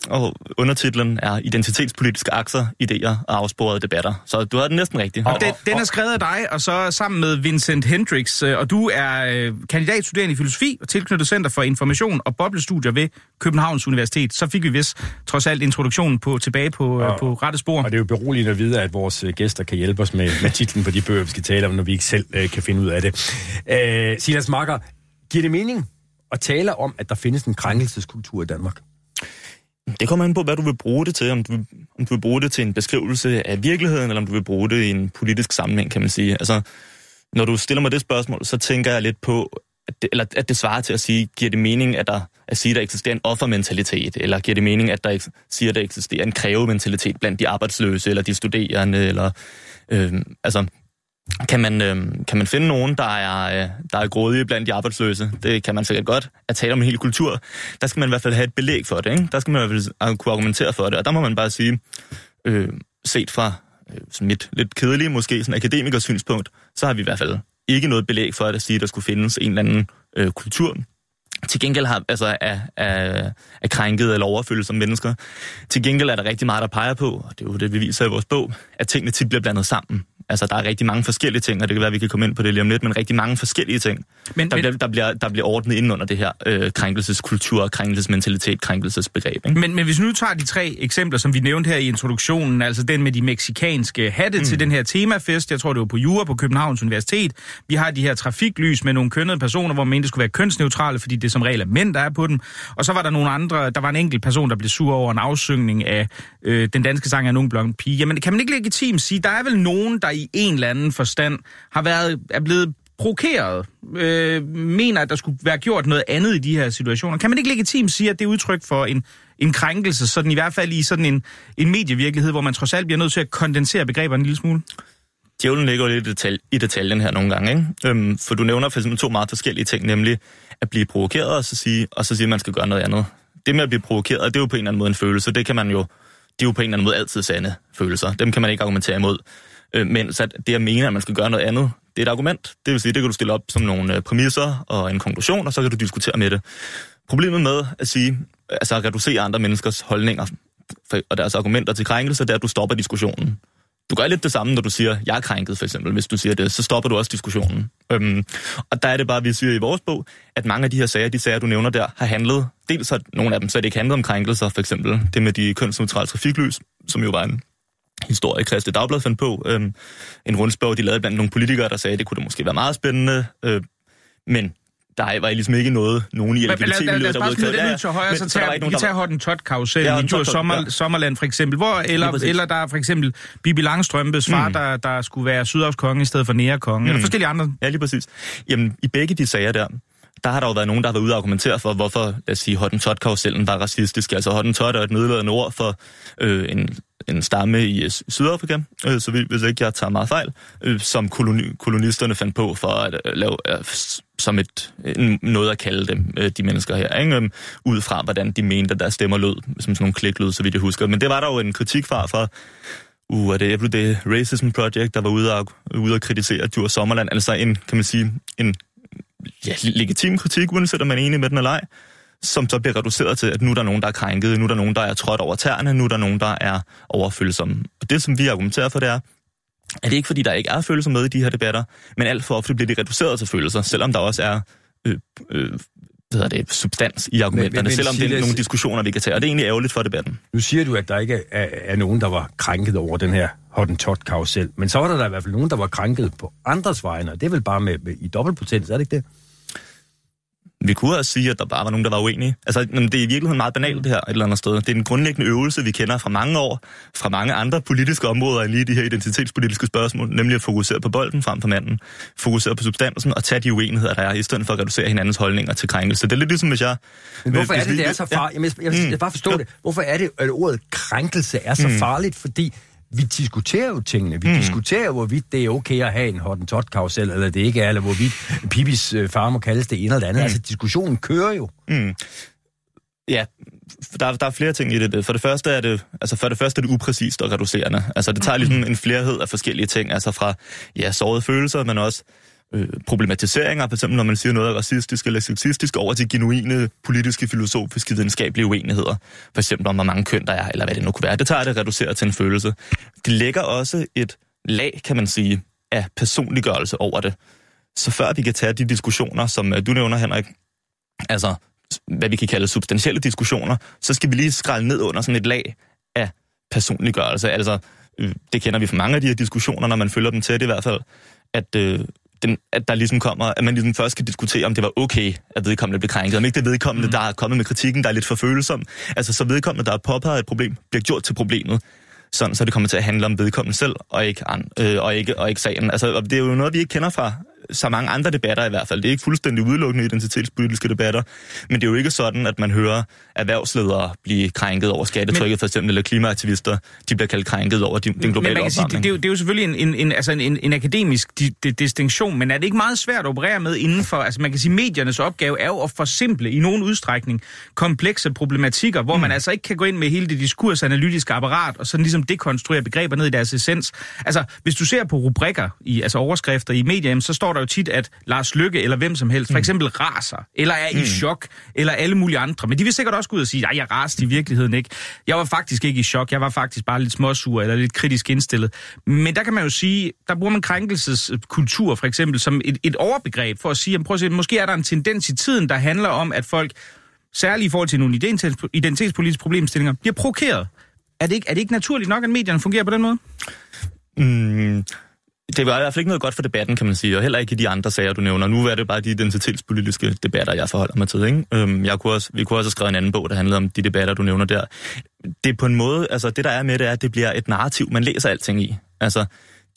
Speaker 6: og undertitlen er identitetspolitiske akser, idéer og afsporede debatter. Så du har den næsten rigtigt.
Speaker 2: Og den, den er skrevet af dig, og så sammen med Vincent Hendricks, øh, og du er øh, kandidatstuderende i filosofi og tilknyttet Center for Information og Boblestudier ved Københavns Universitet. Så fik vi vist trods alt introduktionen på, tilbage på, øh,
Speaker 3: Og-
Speaker 2: på rette spor.
Speaker 3: Og det er jo beroligende at vide, at vores øh, gæster kan hjælpe os med, med titlen på de bøger, vi skal tale om, når vi ikke selv øh, kan finde ud af det. Øh, Silas Marker, giver det mening at tale om, at der findes en krænkelseskultur i Danmark?
Speaker 6: Det kommer an på, hvad du vil bruge det til. Om du, vil- om du vil bruge det til en beskrivelse af virkeligheden, eller om du vil bruge det i en politisk sammenhæng, kan man sige. Altså, når du stiller mig det spørgsmål, så tænker jeg lidt på, at det, eller at det svarer til at sige, giver det mening, at, der, at sige, at der eksisterer en offermentalitet, eller giver det mening, at der siger, at der eksisterer en krævementalitet blandt de arbejdsløse, eller de studerende, eller øh, altså, kan man, øh, kan man finde nogen, der er, øh, der er grådige blandt de arbejdsløse? Det kan man sikkert godt. At tale om en hel kultur, der skal man i hvert fald have et belæg for det. Ikke? Der skal man i hvert fald kunne argumentere for det. Og der må man bare sige, øh, set fra Øh, sådan lidt, lidt kedelige, måske sådan akademikers synspunkt, så har vi i hvert fald ikke noget belæg for at sige, at der skulle findes en eller anden øh, kultur, til gengæld har, altså, er, er, er krænket eller overfølt som mennesker. Til gengæld er der rigtig meget, der peger på, og det er jo det, vi viser i vores bog, at tingene tit bliver blandet sammen. Altså, der er rigtig mange forskellige ting, og det kan være, at vi kan komme ind på det lige om lidt, men rigtig mange forskellige ting,
Speaker 2: Men-
Speaker 6: der,
Speaker 2: men-
Speaker 6: bliver, der, bliver, der bliver ordnet ind under det her øh, krænkelseskultur, krænkelsesmentalitet, krænkelsesbegreb. Ikke?
Speaker 2: Men, men hvis vi nu tager de tre eksempler, som vi nævnte her i introduktionen, altså den med de meksikanske hatte mm. til den her temafest, jeg tror det var på Jura på Københavns Universitet. Vi har de her trafiklys med nogle kønnede personer, hvor man mente, det skulle være kønsneutrale, fordi det som regel er mænd, der er på dem. Og så var der nogle andre, der var en enkelt person, der blev sur over en afsyngning af øh, den danske sang af en ung blond pige. Jamen kan man ikke legitimt sige, der er vel nogen, der i en eller anden forstand har været, er blevet provokeret, øh, mener, at der skulle være gjort noget andet i de her situationer. Kan man ikke legitimt sige, at det er udtryk for en, en krænkelse, sådan i hvert fald i sådan en, en medievirkelighed, hvor man trods alt bliver nødt til at kondensere begreberne en lille smule?
Speaker 6: djævlen ligger jo lidt i, detalj, i detaljen her nogle gange, ikke? Øhm, for du nævner for eksempel to meget forskellige ting, nemlig at blive provokeret og så sige, og så sige, at man skal gøre noget andet. Det med at blive provokeret, det er jo på en eller anden måde en følelse. Det kan man jo, det er jo på en eller anden måde altid sande følelser. Dem kan man ikke argumentere imod. Øh, mens at det at mene, at man skal gøre noget andet, det er et argument. Det vil sige, det kan du stille op som nogle øh, præmisser og en konklusion, og så kan du diskutere med det. Problemet med at sige, altså at reducere andre menneskers holdninger og deres argumenter til krænkelse, det er, at du stopper diskussionen. Du gør lidt det samme, når du siger, jeg er krænket, for eksempel. Hvis du siger det, så stopper du også diskussionen. Øhm, og der er det bare, vi siger i vores bog, at mange af de her sager, de sager, du nævner der, har handlet, dels har nogle af dem så det ikke handlet om krænkelser, for eksempel det med de kønsneutrale trafiklys, som jo var en historie, Christi Dagblad fandt på. Øhm, en rundspørg, de lavede blandt nogle politikere, der sagde, at det kunne da måske være meget spændende, øh, men der var ligesom ikke noget, nogen i
Speaker 2: Men lad, lad, lad,
Speaker 6: LGBT-miljøet,
Speaker 2: lad
Speaker 6: der ude
Speaker 2: den ud til højre, så tager, vi tager Horten tot karusellen
Speaker 6: Ja,
Speaker 2: i tur sommer,
Speaker 6: ja.
Speaker 2: Sommerland for eksempel, hvor, eller, eller der er for eksempel Bibi Langstrømpes far, mm. der, der skulle være Sydhavskonge i stedet for Nærekonge, mm. eller forskellige andre.
Speaker 6: Ja, lige præcis. Jamen, i begge de sager der, der har der jo været nogen, der har været ude og argumentere for, hvorfor, lad os sige, hottentot-karusellen var racistisk. Altså hottentot er et nedladende ord for øh, en, en stamme i øh, Sydafrika, øh, så vidt, hvis ikke jeg tager meget fejl, øh, som koloni, kolonisterne fandt på for at øh, lave øh, som et, en, noget at kalde dem, øh, de mennesker her, ikke? Øh, ud fra, hvordan de mente, at deres stemmer lød, som sådan nogle kliklyd, så vidt jeg husker. Men det var der jo en kritik fra, for uh, er det Everyday Racism Project, der var ude og, ude og kritisere Djur Sommerland. Altså en, kan man sige, en ja, legitim kritik, uanset om man er enig med den eller ej, som så bliver reduceret til, at nu er der nogen, der er krænket, nu er der nogen, der er trådt over tæerne, nu er der nogen, der er overfølsomme. Og det, som vi argumenterer for, det er, at det ikke fordi, der ikke er følelser med i de her debatter, men alt for ofte bliver de reduceret til følelser, selvom der også er øh, øh, hvad hedder det, substans i argumenterne,
Speaker 3: Men- men-
Speaker 6: selvom det er nogle diskussioner, vi kan tage. Og det er egentlig ærgerligt for debatten.
Speaker 3: Nu siger du, at der ikke er, er nogen, der var krænket over den her hottentot-karusel. Men så var der da i hvert fald nogen, der var krænket på andres vegne, og det er vel bare med, med i dobbeltpotens, er det ikke det?
Speaker 6: Vi kunne også sige, at der bare var nogen, der var uenige. Altså, det er i virkeligheden meget banalt det her et eller andet sted. Det er en grundlæggende øvelse, vi kender fra mange år, fra mange andre politiske områder end lige de her identitetspolitiske spørgsmål, nemlig at fokusere på bolden frem for manden, fokusere på substansen og tage de uenigheder, der er, i stedet for at reducere hinandens holdninger til krænkelse. Det er lidt ligesom, hvis jeg...
Speaker 3: Men hvorfor
Speaker 6: hvis
Speaker 3: er det,
Speaker 6: vi-
Speaker 3: det er så farligt? Jamen, jeg, jeg, jeg, jeg bare forstå
Speaker 6: Ja.
Speaker 3: det. Hvorfor er det, at ordet krænkelse er så farligt? Fordi vi diskuterer jo tingene. Vi mm. diskuterer hvorvidt det er okay at have en hottentot-karusel, eller det ikke er, eller hvorvidt Pipis øh, far må kaldes det ene eller det andet. Mm. Altså, diskussionen kører jo.
Speaker 6: Ja, f- der, er- der er flere ting i det. For det første er det, altså for det første er det upræcist og reducerende. Altså det tager ligesom en flerhed af forskellige ting, altså fra ja, sårede følelser, men også øh, problematiseringer, for eksempel når man siger noget er racistisk eller sexistisk, over til genuine politiske, filosofiske, videnskabelige uenigheder. For eksempel om, hvor mange køn der er, eller hvad det nu kunne være. Det tager det reduceret til en følelse. Det lægger også et lag, kan man sige, af personliggørelse over det. Så før vi kan tage de diskussioner, som øh, du nævner, Henrik, altså hvad vi kan kalde substantielle diskussioner, så skal vi lige skrælle ned under sådan et lag af personliggørelse. Altså, øh, det kender vi fra mange af de her diskussioner, når man følger dem tæt i hvert fald, at, øh, den, at der ligesom kommer, at man ligesom først skal diskutere, om det var okay, at vedkommende blev krænket. Om ikke det vedkommende, mm. der er kommet med kritikken, der er lidt for følsom. Altså, så vedkommende, der er påpeget et problem, bliver gjort til problemet sådan så det kommer til at handle om vedkommende selv, og ikke, an, øh, og ikke, og ikke sagen. Altså, det er jo noget, vi ikke kender fra så mange andre debatter i hvert fald. Det er ikke fuldstændig udelukkende identitetspolitiske debatter, men det er jo ikke sådan, at man hører erhvervsledere blive krænket over skattetrykket, men, for eksempel, eller klimaaktivister, de bliver kaldt krænket over den globale men man kan sige,
Speaker 2: det, det, er jo, det er jo selvfølgelig en, en, en, altså en, en akademisk di, di, distinktion, men er det ikke meget svært at operere med inden for, altså man kan sige, mediernes opgave er jo at forsimple i nogen udstrækning komplekse problematikker, hvor mm. man altså ikke kan gå ind med hele det diskursanalytiske apparat, og sådan ligesom dekonstruere begreber ned i deres essens. Altså, hvis du ser på rubrikker, i, altså overskrifter i medier, så står der jo tit, at Lars Lykke eller hvem som helst, for mm. eksempel raser, eller er i mm. chok, eller alle mulige andre. Men de vil sikkert også gå ud og sige, at jeg raste i virkeligheden ikke. Jeg var faktisk ikke i chok, jeg var faktisk bare lidt småsur eller lidt kritisk indstillet. Men der kan man jo sige, der bruger man krænkelseskultur for eksempel som et, et overbegreb for at sige, at prøv at se, måske er der en tendens i tiden, der handler om, at folk, særligt i forhold til nogle identitetspolitiske problemstillinger, bliver provokeret. Er det, ikke, er det ikke naturligt nok, at medierne fungerer på den måde?
Speaker 6: Mm, det var i hvert fald ikke noget godt for debatten, kan man sige, og heller ikke i de andre sager, du nævner. Nu er det bare de identitetspolitiske debatter, jeg forholder mig til. Ikke? Øhm, jeg kunne også, vi kunne også have skrevet en anden bog, der handlede om de debatter, du nævner der. Det er på en måde, altså det der er med det, er, at det bliver et narrativ, man læser alting i. Altså,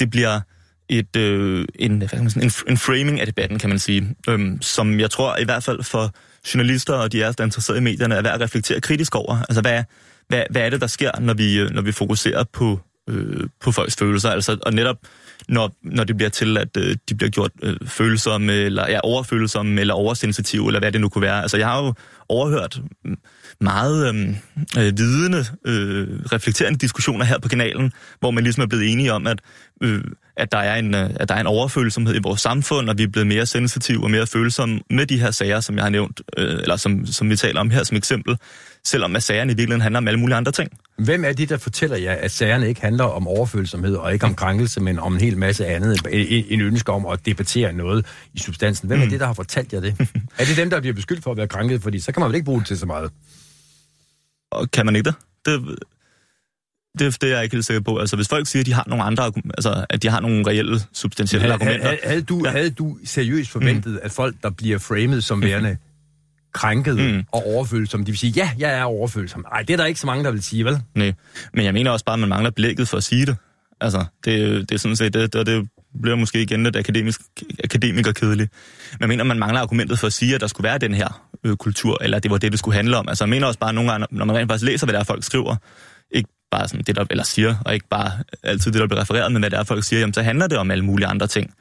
Speaker 6: det bliver et, øh, en, en, en framing af debatten, kan man sige, øhm, som jeg tror i hvert fald for journalister og de er der interesseret i medierne, er værd at reflektere kritisk over. Altså, hvad, hvad, hvad er det, der sker, når vi, øh, når vi fokuserer på, øh, på folks følelser? Altså, og netop når, når det bliver til, at øh, de bliver gjort øh, følsomme, eller ja, overfølsomme, eller oversensitive, eller hvad det nu kunne være. Altså, jeg har jo overhørt meget øhm, øh, vidende, øh, reflekterende diskussioner her på kanalen, hvor man ligesom er blevet enige om, at, øh, at, der er en, øh, at der er en overfølsomhed i vores samfund, og vi er blevet mere sensitive og mere følsomme med de her sager, som jeg har nævnt, øh, eller som, som vi taler om her som eksempel, selvom at sagerne i virkeligheden handler om alle mulige andre ting.
Speaker 3: Hvem er det, der fortæller jer, at sagerne ikke handler om overfølsomhed og ikke om krænkelse, men om en hel masse andet, en ønske om at debattere noget i substansen? Hvem er mm. det, der har fortalt jer det? er det dem, der bliver beskyldt for at være krænket? Fordi så kan man vel ikke bruge det til så meget?
Speaker 6: Og kan man ikke det? Det, det, det er jeg ikke helt sikker på. Altså, hvis folk siger, at de har nogle andre, altså, at de har nogle reelle, substantielle havde, argumenter.
Speaker 3: Havde, havde, du, ja. havde du seriøst forventet, mm. at folk, der bliver framed som værende krænket mm. og overfølsom, de vil sige, ja, jeg er overfølsom. Nej, det er der ikke så mange, der vil sige, vel?
Speaker 6: Nej, men jeg mener også bare, at man mangler belægget for at sige det. Altså, det, det er sådan set det, og det bliver måske igen lidt akademisk, akademiker kedeligt. Men jeg mener, man mangler argumentet for at sige, at der skulle være den her øh, kultur, eller det var det, det skulle handle om. Altså, jeg mener også bare nogle gange, når man rent faktisk læser, hvad der er, folk skriver, ikke bare sådan det, der, eller siger, og ikke bare altid det, der bliver refereret, men hvad det er, folk siger, jamen, så handler det om alle mulige andre ting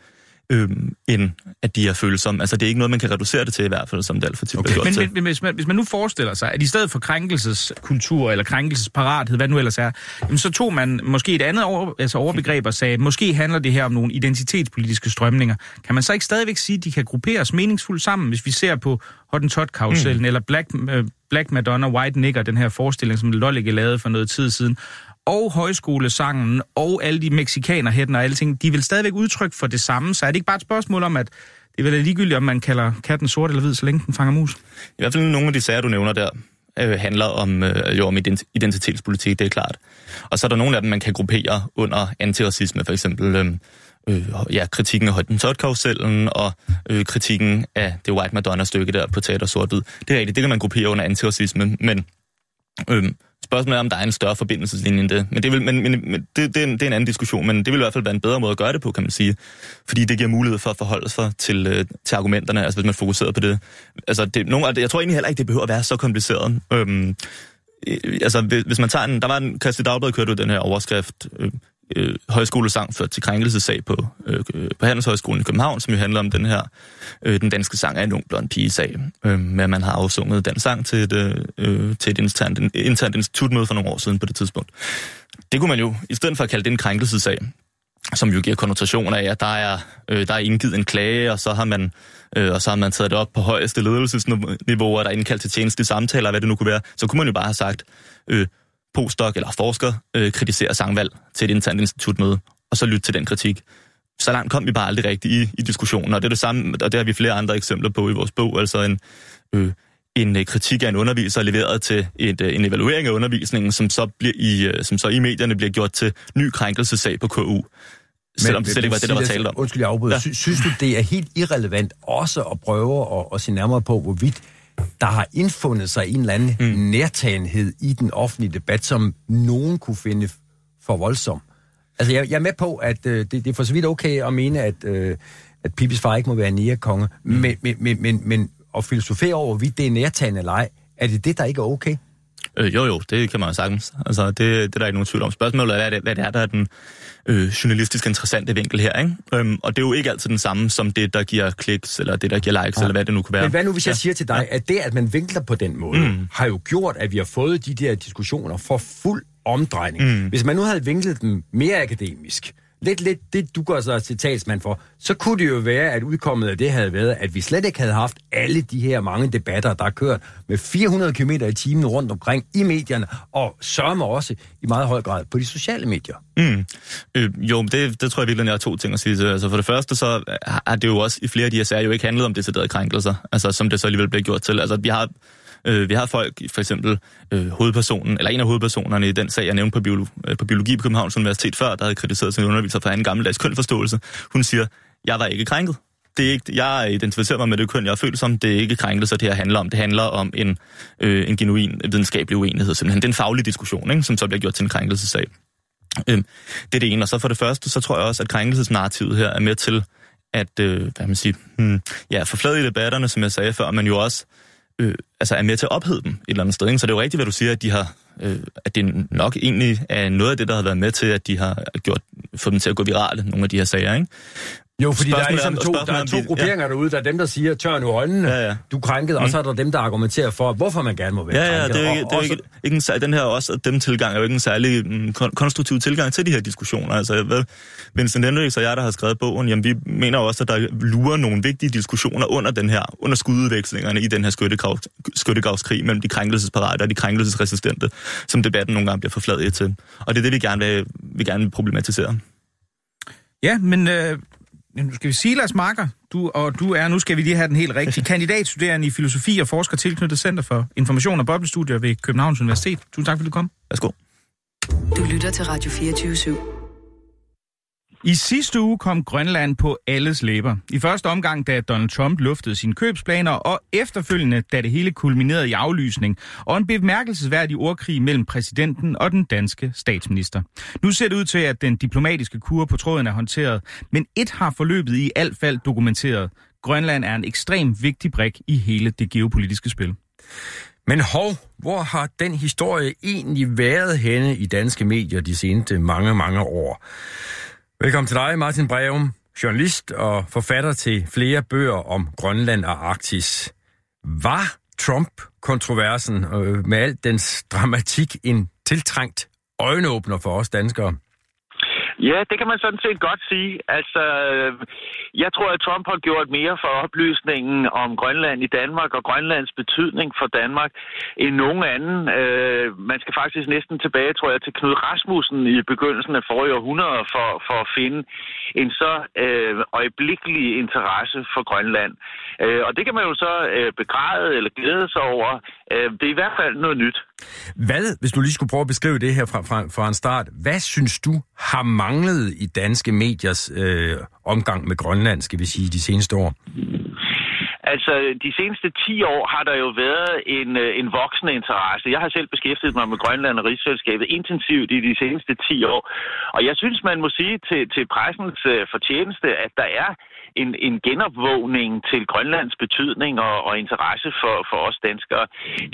Speaker 6: øhm, end at de er følsomme. Altså, det er ikke noget, man kan reducere det til i hvert fald, som det alt for tit okay.
Speaker 2: men, men, men hvis, man, hvis man nu forestiller sig, at i stedet for krænkelseskultur eller krænkelsesparathed, hvad nu ellers er, jamen, så tog man måske et andet over, altså overbegreb og sagde, måske handler det her om nogle identitetspolitiske strømninger. Kan man så ikke stadigvæk sige, at de kan grupperes meningsfuldt sammen, hvis vi ser på Hottentot-karusellen, mm. eller Black, uh, Black Madonna, White Nigger, den her forestilling, som Lollige lavede for noget tid siden, og højskolesangen og alle de mexikanerhætten og alting, de vil stadigvæk udtryk for det samme. Så er det ikke bare et spørgsmål om, at det er vel ligegyldigt, om man kalder katten sort eller hvid, så længe den fanger mus? I
Speaker 6: hvert fald nogle af de sager, du nævner der, øh, handler om, øh, jo, om identitetspolitik, det er klart. Og så er der nogle af dem, man kan gruppere under antiracisme, for eksempel øh, øh, ja, kritikken af Hottentot-karusellen og øh, kritikken af det White Madonna-stykke der på Teater Sort-Hvid. Det er rigtigt, det kan man gruppere under antiracisme, men øh, Spørgsmålet er, om der er en større forbindelseslinje end det. Men, det, vil, men, men det, det, er en, det er en anden diskussion, men det vil i hvert fald være en bedre måde at gøre det på, kan man sige. Fordi det giver mulighed for at forholde sig til, øh, til argumenterne, altså hvis man fokuserer på det. Altså, det, nogle, altså, jeg tror egentlig heller ikke, det behøver at være så kompliceret. Øhm, altså, hvis man tager en... Der var en... Christi Dagblad kørte ud den her overskrift... Øh, øh, højskolesang ført til krænkelsesag på, øh, på Handelshøjskolen i København, som jo handler om den her, øh, den danske sang af en ung blond pige-sag, øh, med at man har afsunget den sang til et, øh, øh til et internt, internt institutmøde for nogle år siden på det tidspunkt. Det kunne man jo, i stedet for at kalde det en krænkelsesag, som jo giver konnotationer af, at der er, øh, der er indgivet en klage, og så har man øh, og så har man taget det op på højeste ledelsesniveau, og der er indkaldt til tjeneste samtaler, hvad det nu kunne være, så kunne man jo bare have sagt, øh, postdoc eller forsker øh, kritiserer sangvalg til et internt institutmøde, og så lytte til den kritik. Så langt kom vi bare aldrig rigtigt i, i diskussionen, og det er det samme, og det har vi flere andre eksempler på i vores bog, altså en, øh, en øh, kritik af en underviser leveret til et, øh, en evaluering af undervisningen, som så, bliver i, øh, som så i medierne bliver gjort til ny krænkelsesag på KU. Selvom det slet ikke var det, der var talt om.
Speaker 3: Undskyld, jeg afbryder. Ja. Sy- synes du, det er helt irrelevant også at prøve at, at se nærmere på, hvorvidt der har indfundet sig en eller anden mm. nærtagenhed i den offentlige debat, som nogen kunne finde for voldsom? Altså, jeg, jeg er med på, at øh, det, det er for så vidt okay at mene, at, øh, at Pipis far ikke må være nærekonge, mm. men, men, men, men, men at filosofere over, hvorvidt det er nærtagende eller ej, er det det, der ikke er okay?
Speaker 6: Øh, jo, jo, det kan man sagtens. Altså, det, det er der ikke nogen tvivl om. Spørgsmålet er, hvad det, hvad det er, der er den øh, journalistisk interessante vinkel her. Ikke? Øhm, og det er jo ikke altid den samme som det, der giver kliks, eller det, der giver likes, ja. eller hvad det nu kunne være.
Speaker 3: Men hvad nu, hvis jeg siger til dig, at det, at man vinkler på den måde, mm. har jo gjort, at vi har fået de der diskussioner for fuld omdrejning. Mm. Hvis man nu havde vinklet dem mere akademisk, lidt, lidt det, du gør sig til talsmand for, så kunne det jo være, at udkommet af det havde været, at vi slet ikke havde haft alle de her mange debatter, der er kørt med 400 km i timen rundt omkring i medierne, og sørger også i meget høj grad på de sociale medier.
Speaker 6: Mm. Øh, jo, det, det tror jeg virkelig, jeg har to ting at sige til. Altså for det første, så har det jo også i flere af de her sager jo ikke handlet om decideret krænkelser, altså som det så alligevel bliver gjort til. Altså vi har Øh, vi har folk, for eksempel øh, hovedpersonen, eller en af hovedpersonerne i den sag, jeg nævnte på, biologi, øh, på biologi på Københavns Universitet før, der havde kritiseret sin underviser for en gammeldags kønforståelse. Hun siger, jeg var ikke krænket. Det er ikke, jeg identificerer mig med det køn, jeg føler som. Det er ikke krænkelse, det her handler om. Det handler om en, øh, en genuin videnskabelig uenighed. Simpelthen. Det er en faglig diskussion, ikke, som så bliver gjort til en krænkelsesag. Øh, det er det ene. Og så for det første, så tror jeg også, at krænkelsesnarrativet her er med til at, øh, hvad man siger, hmm, ja, forflade i debatterne, som jeg sagde før, men jo også øh, altså er med til at ophede dem et eller andet sted. Ikke? Så det er jo rigtigt, hvad du siger, at, de har, øh, at det nok egentlig er noget af det, der har været med til, at de har gjort, fået dem til at gå virale, nogle af de her sager. Ikke?
Speaker 3: Jo, fordi der er ligesom to, der er to grupperinger ja. derude. Der er dem, der siger, tør nu øjnene, ja, ja. du er krænket, mm. og så er der dem, der argumenterer for, hvorfor man gerne må være
Speaker 6: ja, ja,
Speaker 3: krænket.
Speaker 6: det er, ikke, det er ikke, ikke en, den her også, dem tilgang er jo ikke en særlig mm, konstruktiv tilgang til de her diskussioner. Altså, hvad, Vincent Hendricks og jeg, der har skrevet bogen, jamen, vi mener også, at der lurer nogle vigtige diskussioner under den her, under skududvekslingerne i den her skyttegravs, skyttegravskrig mellem de krænkelsesparate og de krænkelsesresistente, som debatten nogle gange bliver forfladet til. Og det er det, vi gerne vil, vi gerne vil problematisere.
Speaker 2: Ja, men øh, nu skal vi sige, Lars Marker, du, og du er, nu skal vi lige have den helt rigtige, *laughs* kandidatstuderende i filosofi og forsker tilknyttet Center for Information og Boblestudier ved Københavns Universitet. Tusind tak, fordi du kom.
Speaker 6: Værsgo.
Speaker 1: Du lytter til Radio 24 /7.
Speaker 2: I sidste uge kom Grønland på alles læber. I første omgang, da Donald Trump luftede sine købsplaner, og efterfølgende, da det hele kulminerede i aflysning, og en bemærkelsesværdig ordkrig mellem præsidenten og den danske statsminister. Nu ser det ud til, at den diplomatiske kur på tråden er håndteret, men et har forløbet i alt fald dokumenteret. Grønland er en ekstremt vigtig brik i hele det geopolitiske spil.
Speaker 3: Men hov, hvor har den historie egentlig været henne i danske medier de seneste mange, mange år? Velkommen til dig, Martin Breum, journalist og forfatter til flere bøger om Grønland og Arktis. Var Trump-kontroversen øh, med al dens dramatik en tiltrængt øjenåbner for os danskere?
Speaker 7: Ja, det kan man sådan set godt sige. Altså, øh, jeg tror, at Trump har gjort mere for oplysningen om Grønland i Danmark og Grønlands betydning for Danmark end nogen anden. Øh, man skal faktisk næsten tilbage, tror jeg, til Knud Rasmussen i begyndelsen af forrige århundrede for, for at finde en så øh, øjeblikkelig interesse for Grønland. Øh, og det kan man jo så øh, begræde eller glæde sig over. Øh, det er i hvert fald noget nyt.
Speaker 3: Hvad, hvis du lige skulle prøve at beskrive det her fra, fra, fra en start, hvad synes du har manglet i danske mediers øh, omgang med Grønland, skal vi sige, de seneste år?
Speaker 7: Altså, de seneste 10 år har der jo været en, øh, en voksende interesse. Jeg har selv beskæftiget mig med Grønland og Rigsfællesskabet intensivt i de seneste 10 år. Og jeg synes, man må sige til, til pressens uh, fortjeneste, at der er en, en genopvågning til Grønlands betydning og, og interesse for, for os danskere.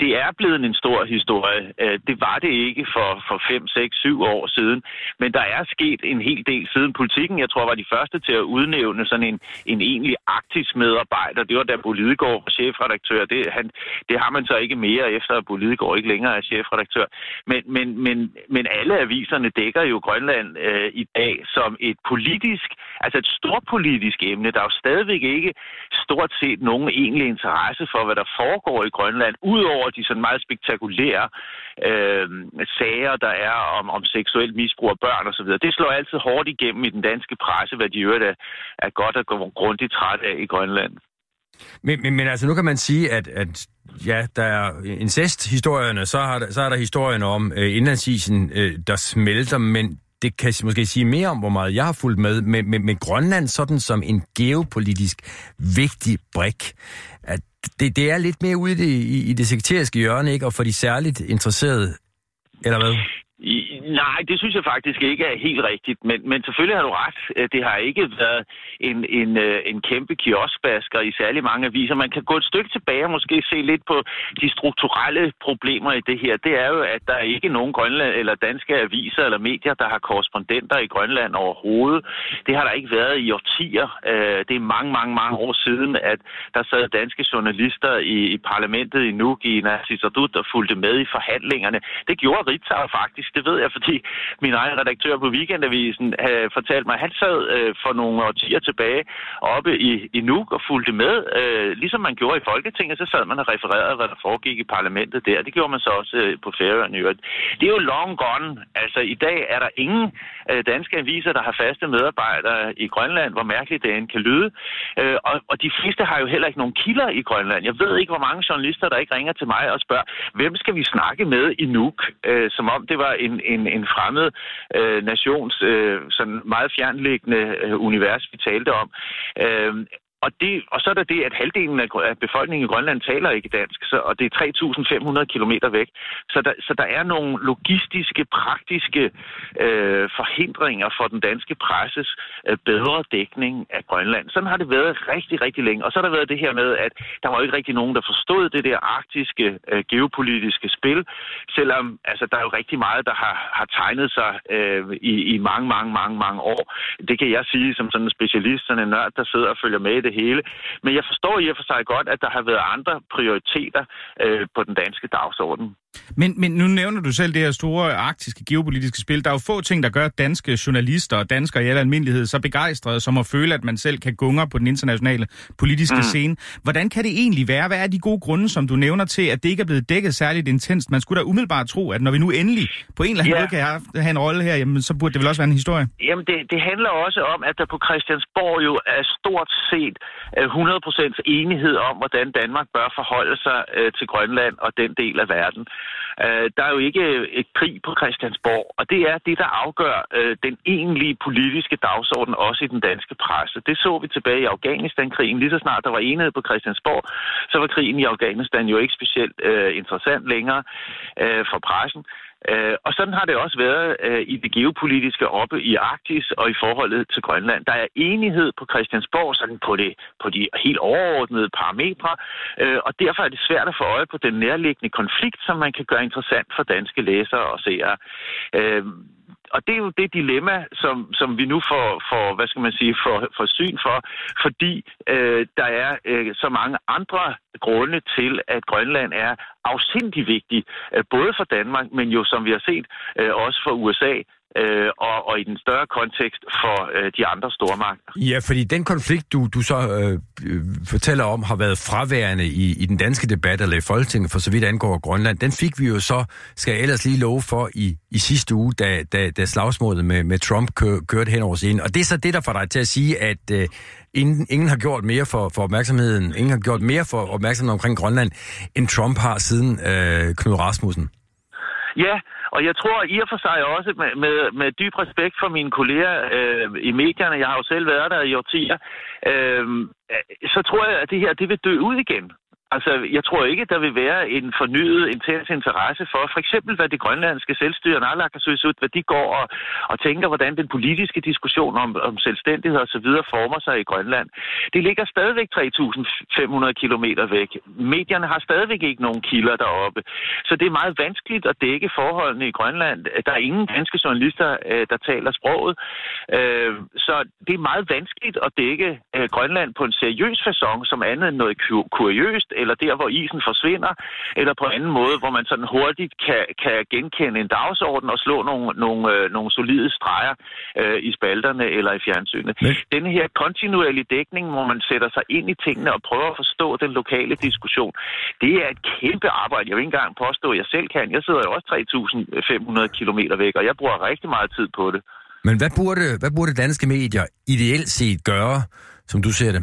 Speaker 7: Det er blevet en stor historie. Øh, det var det ikke for, for 5, 6, 7 år siden. Men der er sket en hel del siden politikken. Jeg tror, var de første til at udnævne sådan en, en egentlig arktisk medarbejder. Det var da Bo Lidegaard chefredaktør. Det, han, det har man så ikke mere, efter at Bo Lidegaard ikke længere er chefredaktør. Men, men, men, men alle aviserne dækker jo Grønland øh, i dag som et politisk, altså et stort politisk emne. Der er jo stadigvæk ikke stort set nogen egentlig interesse for, hvad der foregår i Grønland, udover de sådan meget spektakulære øh, sager, der er om, om seksuelt misbrug af børn osv. Det slår altid hårdt igennem i den danske presse, hvad de øvrigt er, er godt at gå grundigt træt af i Grønland.
Speaker 3: Men, men, men altså, nu kan man sige, at, at ja, der er incest-historierne, så, har der, så er der historien om øh, indlandsisen, øh, der smelter, men det kan måske sige mere om, hvor meget jeg har fulgt med, med, med, med Grønland sådan som en geopolitisk vigtig brik. At det, det er lidt mere ude i det, i, i det sekteriske hjørne, ikke? Og for de særligt interesserede, eller hvad?
Speaker 7: Nej, det synes jeg faktisk ikke er helt rigtigt, men, men selvfølgelig har du ret. Øh, det har ikke været en, en, øh, en kæmpe kioskbasker i særlig mange aviser. Man kan gå et stykke tilbage og måske se lidt på de strukturelle problemer i det her. Det er jo, at der er ikke nogen Grønland eller danske aviser eller medier, der har korrespondenter i Grønland overhovedet. Det har der ikke været i årtier. Øh, det er mange, mange, mange år siden, at der sad danske journalister i, i parlamentet i Nuuk i Narsisardut og fulgte med i forhandlingerne. Det gjorde Ritzau faktisk det ved jeg, fordi min egen redaktør på Weekendavisen øh, havde fortalt mig, at han sad øh, for nogle årtier tilbage oppe i, i Nuuk og fulgte med, øh, ligesom man gjorde i Folketinget, så sad man og refererede, hvad der foregik i parlamentet der. Det gjorde man så også øh, på Færøerne. Det er jo long gone. Altså, i dag er der ingen øh, danske aviser, der har faste medarbejdere i Grønland, hvor mærkeligt det end kan lyde. Øh, og, og de fleste har jo heller ikke nogen kilder i Grønland. Jeg ved ikke, hvor mange journalister, der ikke ringer til mig og spørger, hvem skal vi snakke med i Nuuk? Øh, som om det var en, en, en fremmed øh, nations øh, sådan meget fjernliggende øh, univers, vi talte om. Øh, og, det, og så er der det, at halvdelen af befolkningen i Grønland taler ikke dansk, så, og det er 3.500 km væk. Så der, så der er nogle logistiske, praktiske øh, forhindringer for den danske presses øh, bedre dækning af Grønland. Sådan har det været rigtig, rigtig længe. Og så har der været det her med, at der var ikke rigtig nogen, der forstod det der arktiske øh, geopolitiske spil, selvom altså, der er jo rigtig meget, der har, har tegnet sig øh, i, i mange, mange, mange, mange år. Det kan jeg sige som sådan en specialist, sådan en nørd, der sidder og følger med i det hele. Men jeg forstår i og for sig godt, at der har været andre prioriteter øh, på den danske dagsorden.
Speaker 2: Men, men nu nævner du selv det her store arktiske geopolitiske spil. Der er jo få ting, der gør danske journalister og danskere i al almindelighed så begejstrede, som at føle, at man selv kan gungre på den internationale politiske mm. scene. Hvordan kan det egentlig være? Hvad er de gode grunde, som du nævner til, at det ikke er blevet dækket særligt intenst? Man skulle da umiddelbart tro, at når vi nu endelig på en eller anden ja. måde kan have, have en rolle her, jamen, så burde det vel også være en historie?
Speaker 7: Jamen, det, det handler også om, at der på Christiansborg jo er stort set 100% øh, enighed om, hvordan Danmark bør forholde sig øh, til Grønland og den del af verden. Øh, der er jo ikke et krig på Christiansborg, og det er det, der afgør øh, den egentlige politiske dagsorden også i den danske presse. Det så vi tilbage i Afghanistan-krigen. Lige så snart der var enighed på Christiansborg, så var krigen i Afghanistan jo ikke specielt øh, interessant længere øh, for pressen. Øh, og sådan har det også været øh, i det geopolitiske oppe i Arktis og i forholdet til Grønland. Der er enighed på Christiansborg sådan på, det, på de helt overordnede parametre, øh, og derfor er det svært at få øje på den nærliggende konflikt, som man kan gøre interessant for danske læsere og seere. Øh, og det er jo det dilemma, som, som vi nu får, får, hvad skal man sige, får, får syn for, fordi øh, der er øh, så mange andre grunde til, at Grønland er afsindig vigtig, øh, både for Danmark, men jo som vi har set, øh, også for USA, øh, og, og i den større kontekst for øh, de andre stormagter.
Speaker 3: Ja, fordi den konflikt, du, du så øh, øh, fortæller om, har været fraværende i, i den danske debat, eller i Folketinget, for så vidt angår Grønland, den fik vi jo så, skal jeg ellers lige love for, i, i sidste uge, da, da, da slagsmålet med, med Trump kør, kørte hen over scenen. Og det er så det, der får dig til at sige, at øh, ingen, ingen har gjort mere for, for opmærksomheden, ingen har gjort mere for opmærksomheden omkring Grønland, end Trump har siden øh, Knud Rasmussen.
Speaker 7: Ja, og jeg tror i og for sig også med, med, med dyb respekt for mine kolleger øh, i medierne, jeg har jo selv været der i årtier, øh, så tror jeg, at det her det vil dø ud igen. Altså, jeg tror ikke, der vil være en fornyet intens interesse for, for eksempel, hvad det grønlandske selvstyre, ud, hvad de går og, og tænker, hvordan den politiske diskussion om, om selvstændighed og så videre former sig i Grønland. Det ligger stadigvæk 3.500 km væk. Medierne har stadigvæk ikke nogen kilder deroppe. Så det er meget vanskeligt at dække forholdene i Grønland. Der er ingen danske journalister, øh, der taler sproget. Øh, så det er meget vanskeligt at dække øh, Grønland på en seriøs façon, som andet end noget kuriøst, eller der, hvor isen forsvinder, eller på anden måde, hvor man sådan hurtigt kan, kan genkende en dagsorden og slå nogle, nogle, øh, nogle solide streger øh, i spalterne eller i fjernsynet. Men... Denne her kontinuerlige dækning, hvor man sætter sig ind i tingene og prøver at forstå den lokale diskussion, det er et kæmpe arbejde. Jeg vil ikke engang påstå, at jeg selv kan. Jeg sidder jo også 3.500 km væk, og jeg bruger rigtig meget tid på det.
Speaker 3: Men hvad burde, hvad burde danske medier ideelt set gøre, som du ser det?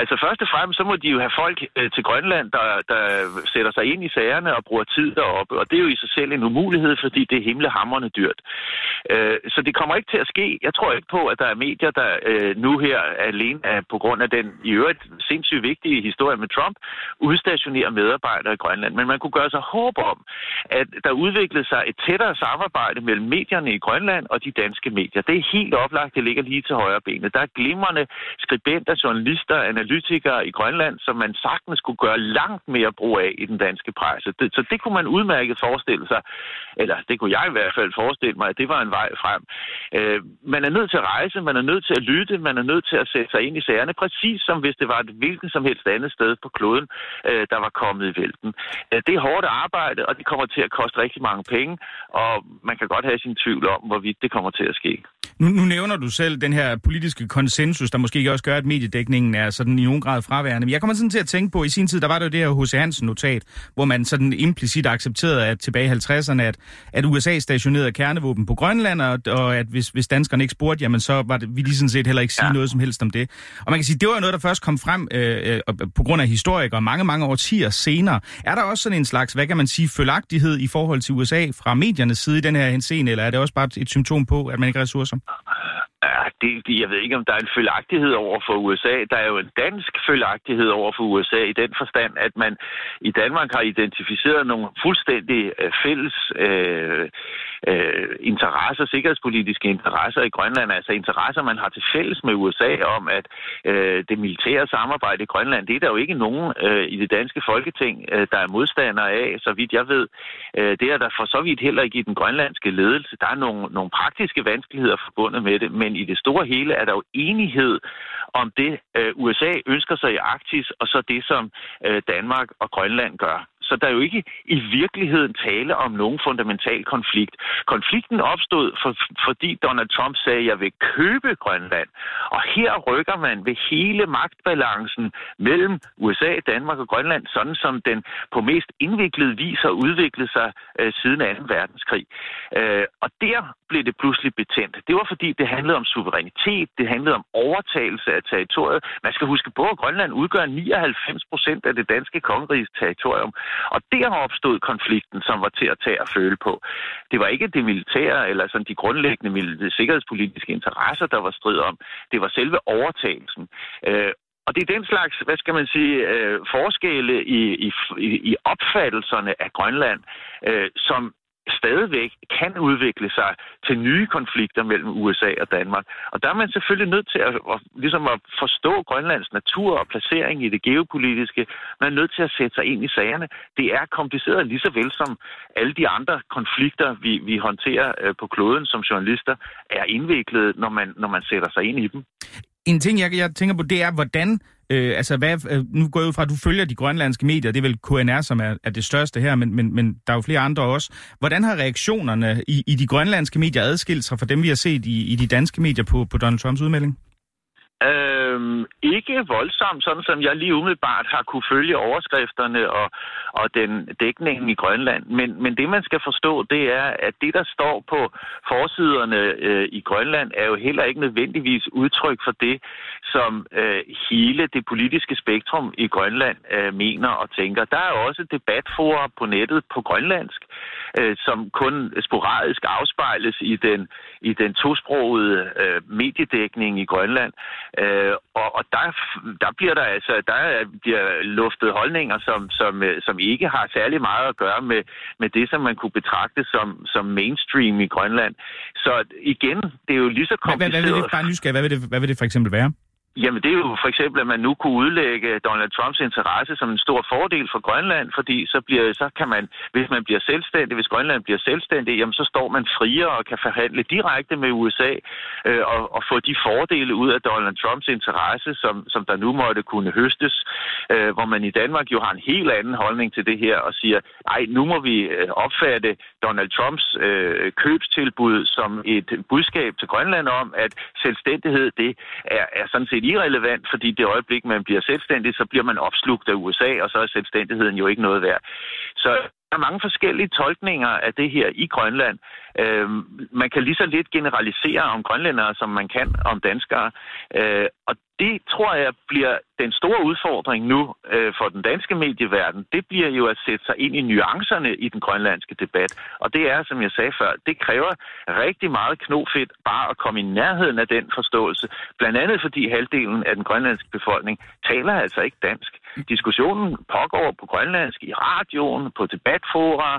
Speaker 7: Altså først og fremmest, så må de jo have folk øh, til Grønland, der, der sætter sig ind i sagerne og bruger tid deroppe. Og det er jo i sig selv en umulighed, fordi det er himmelhamrende dyrt. Øh, så det kommer ikke til at ske. Jeg tror ikke på, at der er medier, der øh, nu her alene er på grund af den i øvrigt sindssygt vigtige historie med Trump, udstationerer medarbejdere i Grønland. Men man kunne gøre sig håb om, at der udviklede sig et tættere samarbejde mellem medierne i Grønland og de danske medier. Det er helt oplagt, det ligger lige til højre benet. Der er glimrende skribenter, journalister, analytikere i Grønland, som man sagtens skulle gøre langt mere brug af i den danske presse. Det, så det kunne man udmærket forestille sig, eller det kunne jeg i hvert fald forestille mig, at det var en vej frem. Øh, man er nødt til at rejse, man er nødt til at lytte, man er nødt til at sætte sig ind i sagerne, præcis som hvis det var et hvilken som helst andet sted på kloden, øh, der var kommet i vælten. Øh, det er hårdt arbejde, og det kommer til at koste rigtig mange penge, og man kan godt have sin tvivl om, hvorvidt det kommer til at ske.
Speaker 2: Nu, nu nævner du selv den her politiske konsensus, der måske også gør, at mediedækningen er sådan i nogen grad fraværende. Men jeg kommer sådan til at tænke på, i sin tid, der var der jo det her H.C. Hansen-notat, hvor man sådan implicit accepterede, at tilbage i 50'erne, at, at USA stationerede kernevåben på Grønland, og, og at hvis, hvis danskerne ikke spurgte, jamen så var det, vi lige sådan set heller ikke sige ja. noget som helst om det. Og man kan sige, det var noget, der først kom frem øh, øh, på grund af historikere mange, mange årtier senere. Er der også sådan en slags, hvad kan man sige, følagtighed i forhold til USA fra mediernes side i den her henseende, eller er det også bare et symptom på, at man ikke har ressourcer?
Speaker 7: Ja, det, jeg ved ikke, om der er en følagtighed over for USA. Der er jo en dansk følagtighed over for USA i den forstand, at man i Danmark har identificeret nogle fuldstændig øh, fælles øh, øh, interesser, sikkerhedspolitiske interesser i Grønland, altså interesser, man har til fælles med USA om, at øh, det militære samarbejde i Grønland, det er der jo ikke nogen øh, i det danske folketing, øh, der er modstandere af, så vidt jeg ved. Øh, det er der for så vidt heller ikke i den grønlandske ledelse. Der er nogle, nogle praktiske vanskeligheder forbundet med det, men i det store hele er der jo enighed om det, øh, USA ønsker sig i Arktis, og så det, som øh, Danmark og Grønland gør. Så der er jo ikke i virkeligheden tale om nogen fundamental konflikt. Konflikten opstod, for, fordi Donald Trump sagde, at jeg vil købe Grønland. Og her rykker man ved hele magtbalancen mellem USA, Danmark og Grønland, sådan som den på mest indviklede vis har udviklet sig øh, siden 2. verdenskrig. Øh, og der blev det pludselig betændt. Det var fordi, det handlede om suverænitet, det handlede om overtagelse af territoriet. Man skal huske på, at Grønland udgør 99 procent af det danske kongeriges territorium. Og der opstod konflikten, som var til at tage og føle på. Det var ikke det militære eller sådan de grundlæggende sikkerhedspolitiske interesser, der var strid om. Det var selve overtagelsen. Øh, og det er den slags, hvad skal man sige, øh, forskelle i, i, i opfattelserne af Grønland, øh, som stadigvæk kan udvikle sig til nye konflikter mellem USA og Danmark. Og der er man selvfølgelig nødt til at, at, ligesom at forstå Grønlands natur og placering i det geopolitiske. Man er nødt til at sætte sig ind i sagerne. Det er kompliceret lige så vel som alle de andre konflikter, vi, vi håndterer øh, på kloden som journalister, er indviklet, når man, når man sætter sig ind i dem.
Speaker 2: En ting, jeg, jeg tænker på, det er, hvordan Øh, altså, hvad, øh, nu går jeg ud fra, at du følger de grønlandske medier. Det er vel KNR, som er, er det største her, men, men, men der er jo flere andre også. Hvordan har reaktionerne i, i de grønlandske medier adskilt sig fra dem, vi har set i, i de danske medier på, på Donald Trumps udmelding?
Speaker 7: Øhm, ikke voldsomt, sådan som jeg lige umiddelbart har kunne følge overskrifterne og, og den dækningen i Grønland. Men, men det, man skal forstå, det er, at det, der står på forsiderne øh, i Grønland, er jo heller ikke nødvendigvis udtryk for det, som øh, hele det politiske spektrum i Grønland øh, mener og tænker. Der er også debatforer på nettet på grønlandsk, øh, som kun sporadisk afspejles i den, i den tosprogede øh, mediedækning i Grønland. Øh, og og der, der bliver der altså der bliver luftet holdninger, som, som, øh, som ikke har særlig meget at gøre med, med det, som man kunne betragte som, som mainstream i Grønland. Så igen, det er jo lige så kompliceret.
Speaker 2: Hvad, hvad, vil det, bare nysgerrig, hvad vil det, hvad vil det for eksempel være?
Speaker 7: Jamen det er jo for eksempel, at man nu kunne udlægge Donald Trumps interesse som en stor fordel for Grønland, fordi så, bliver, så kan man, hvis man bliver selvstændig, hvis Grønland bliver selvstændig, jamen så står man friere og kan forhandle direkte med USA øh, og, og få de fordele ud af Donald Trumps interesse, som, som der nu måtte kunne høstes, øh, hvor man i Danmark jo har en helt anden holdning til det her og siger, nej, nu må vi øh, opfatte Donald Trumps øh, købstilbud som et budskab til Grønland om, at selvstændighed, det er, er sådan set lidt irrelevant, fordi det øjeblik, man bliver selvstændig, så bliver man opslugt af USA, og så er selvstændigheden jo ikke noget værd. Så er mange forskellige tolkninger af det her i Grønland. Øh, man kan lige så lidt generalisere om grønlændere, som man kan om danskere. Øh, og det tror jeg bliver den store udfordring nu øh, for den danske medieverden. Det bliver jo at sætte sig ind i nuancerne i den grønlandske debat. Og det er, som jeg sagde før, det kræver rigtig meget knofedt bare at komme i nærheden af den forståelse. Blandt andet fordi halvdelen af den grønlandske befolkning taler altså ikke dansk. Diskussionen pågår på grønlandsk i radioen, på debatfora,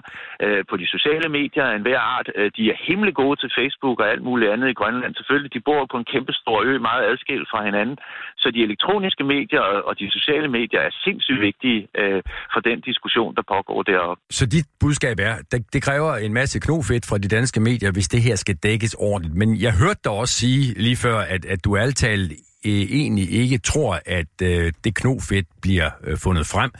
Speaker 7: øh, på de sociale medier af enhver art. Øh, de er himmelig gode til Facebook og alt muligt andet i Grønland. Selvfølgelig, de bor på en kæmpe stor ø, meget adskilt fra hinanden. Så de elektroniske medier og de sociale medier er sindssygt vigtige øh, for den diskussion, der pågår deroppe.
Speaker 3: Så dit budskab er, det, det kræver en masse knofedt fra de danske medier, hvis det her skal dækkes ordentligt. Men jeg hørte dig også sige lige før, at, at du alt altalt øh, egentlig ikke tror, at øh, det knofedt bliver øh, fundet frem,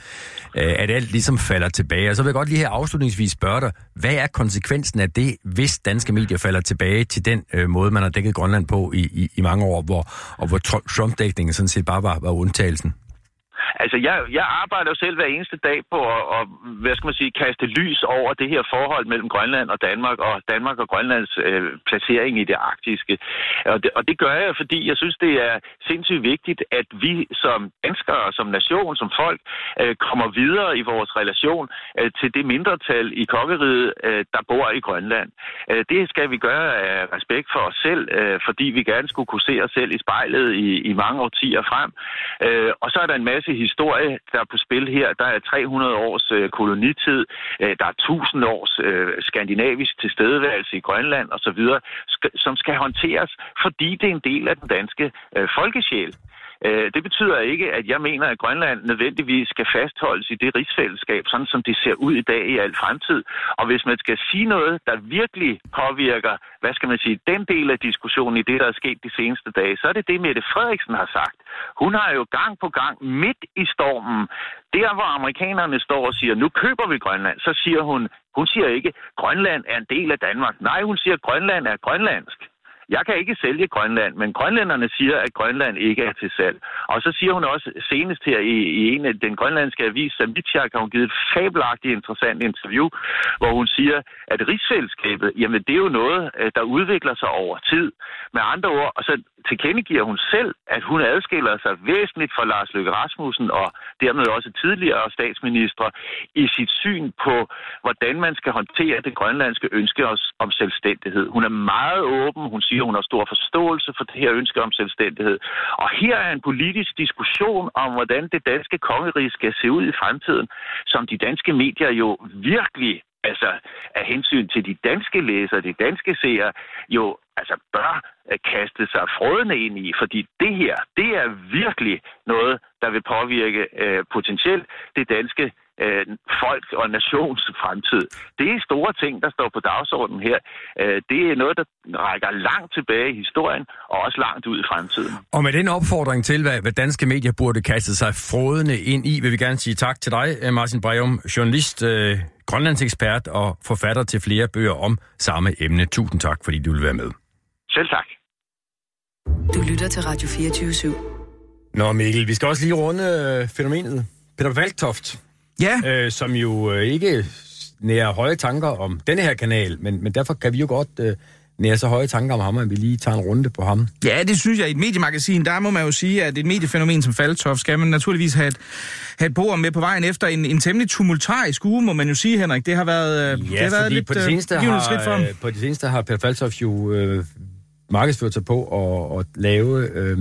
Speaker 3: øh, at alt ligesom falder tilbage. Og så vil jeg godt lige her afslutningsvis spørge dig, hvad er konsekvensen af det, hvis danske medier falder tilbage til den øh, måde, man har dækket Grønland på i, i, i mange år, hvor, og hvor Trump-dækningen sådan set bare var, var undtagelsen?
Speaker 7: Altså, jeg, jeg arbejder jo selv hver eneste dag på at, at, hvad skal man sige, kaste lys over det her forhold mellem Grønland og Danmark, og Danmark og Grønlands øh, placering i det arktiske. Og det, og det gør jeg, fordi jeg synes, det er sindssygt vigtigt, at vi som danskere, som nation, som folk, øh, kommer videre i vores relation øh, til det mindretal i kongeriget, øh, der bor i Grønland. Øh, det skal vi gøre af respekt for os selv, øh, fordi vi gerne skulle kunne se os selv i spejlet i, i mange årtier frem. Øh, og så er der en masse historie, der er på spil her. Der er 300 års øh, kolonitid, øh, der er 1000 års øh, skandinavisk tilstedeværelse i Grønland osv., som skal håndteres, fordi det er en del af den danske øh, folkesjæl. Øh, det betyder ikke, at jeg mener, at Grønland nødvendigvis skal fastholdes i det rigsfællesskab, sådan som det ser ud i dag i al fremtid. Og hvis man skal sige noget, der virkelig påvirker, hvad skal man sige, den del af diskussionen i det, der er sket de seneste dage, så er det det, Mette Frederiksen har sagt. Hun har jo gang på gang midt i stormen, der hvor amerikanerne står og siger, nu køber vi Grønland, så siger hun, hun siger ikke, Grønland er en del af Danmark. Nej, hun siger, Grønland er grønlandsk. Jeg kan ikke sælge Grønland, men grønlænderne siger, at Grønland ikke er til salg. Og så siger hun også senest her i, i en af den grønlandske avis, Sambitjak, har hun givet et fabelagtigt interessant interview, hvor hun siger, at rigsfællesskabet, jamen det er jo noget, øh, der udvikler sig over tid. Med andre ord, og så tilkendegiver hun selv, at hun adskiller sig væsentligt fra Lars Løkke Rasmussen og dermed også tidligere statsminister i sit syn på, hvordan man skal håndtere det grønlandske ønske om selvstændighed. Hun er meget åben, hun siger, hun har stor forståelse for det her ønske om selvstændighed. Og her er en politisk diskussion om, hvordan det danske kongerige skal se ud i fremtiden, som de danske medier jo virkelig altså af hensyn til de danske læsere, de danske seere, jo altså bør øh, kaste sig frødende ind i, fordi det her, det er virkelig noget, der vil påvirke øh, potentielt det danske øh, folk og nations fremtid. Det er store ting, der står på dagsordenen her. Øh, det er noget, der rækker langt tilbage i historien, og også langt ud i fremtiden.
Speaker 3: Og med den opfordring til, hvad, hvad danske medier burde kaste sig frodende ind i, vil vi gerne sige tak til dig, øh, Martin Breum, journalist, øh, grønlandsekspert og forfatter til flere bøger om samme emne. Tusind tak, fordi du vil være med.
Speaker 7: Selv tak.
Speaker 1: Du lytter til Radio 24 /7.
Speaker 3: Nå Mikkel, vi skal også lige runde øh, fænomenet Peter Valtoft,
Speaker 2: Ja,
Speaker 3: øh, som jo øh, ikke nærer høje tanker om denne her kanal, men, men derfor kan vi jo godt øh, nære så høje tanker om ham, at vi lige tager en runde på ham.
Speaker 2: Ja, det synes jeg. I et mediemagasin, der må man jo sige, at et mediefænomen som Faltoff skal man naturligvis have et, have et bord med på vejen efter en, en temmelig tumultarisk uge, må man jo sige, Henrik. Det har været, øh,
Speaker 3: Ja,
Speaker 2: det har været lidt
Speaker 3: på det,
Speaker 2: øh,
Speaker 3: seneste
Speaker 2: for
Speaker 3: har,
Speaker 2: ham.
Speaker 3: øh, på det seneste har Per Faltoff jo øh, markedsført sig på at, at lave øh,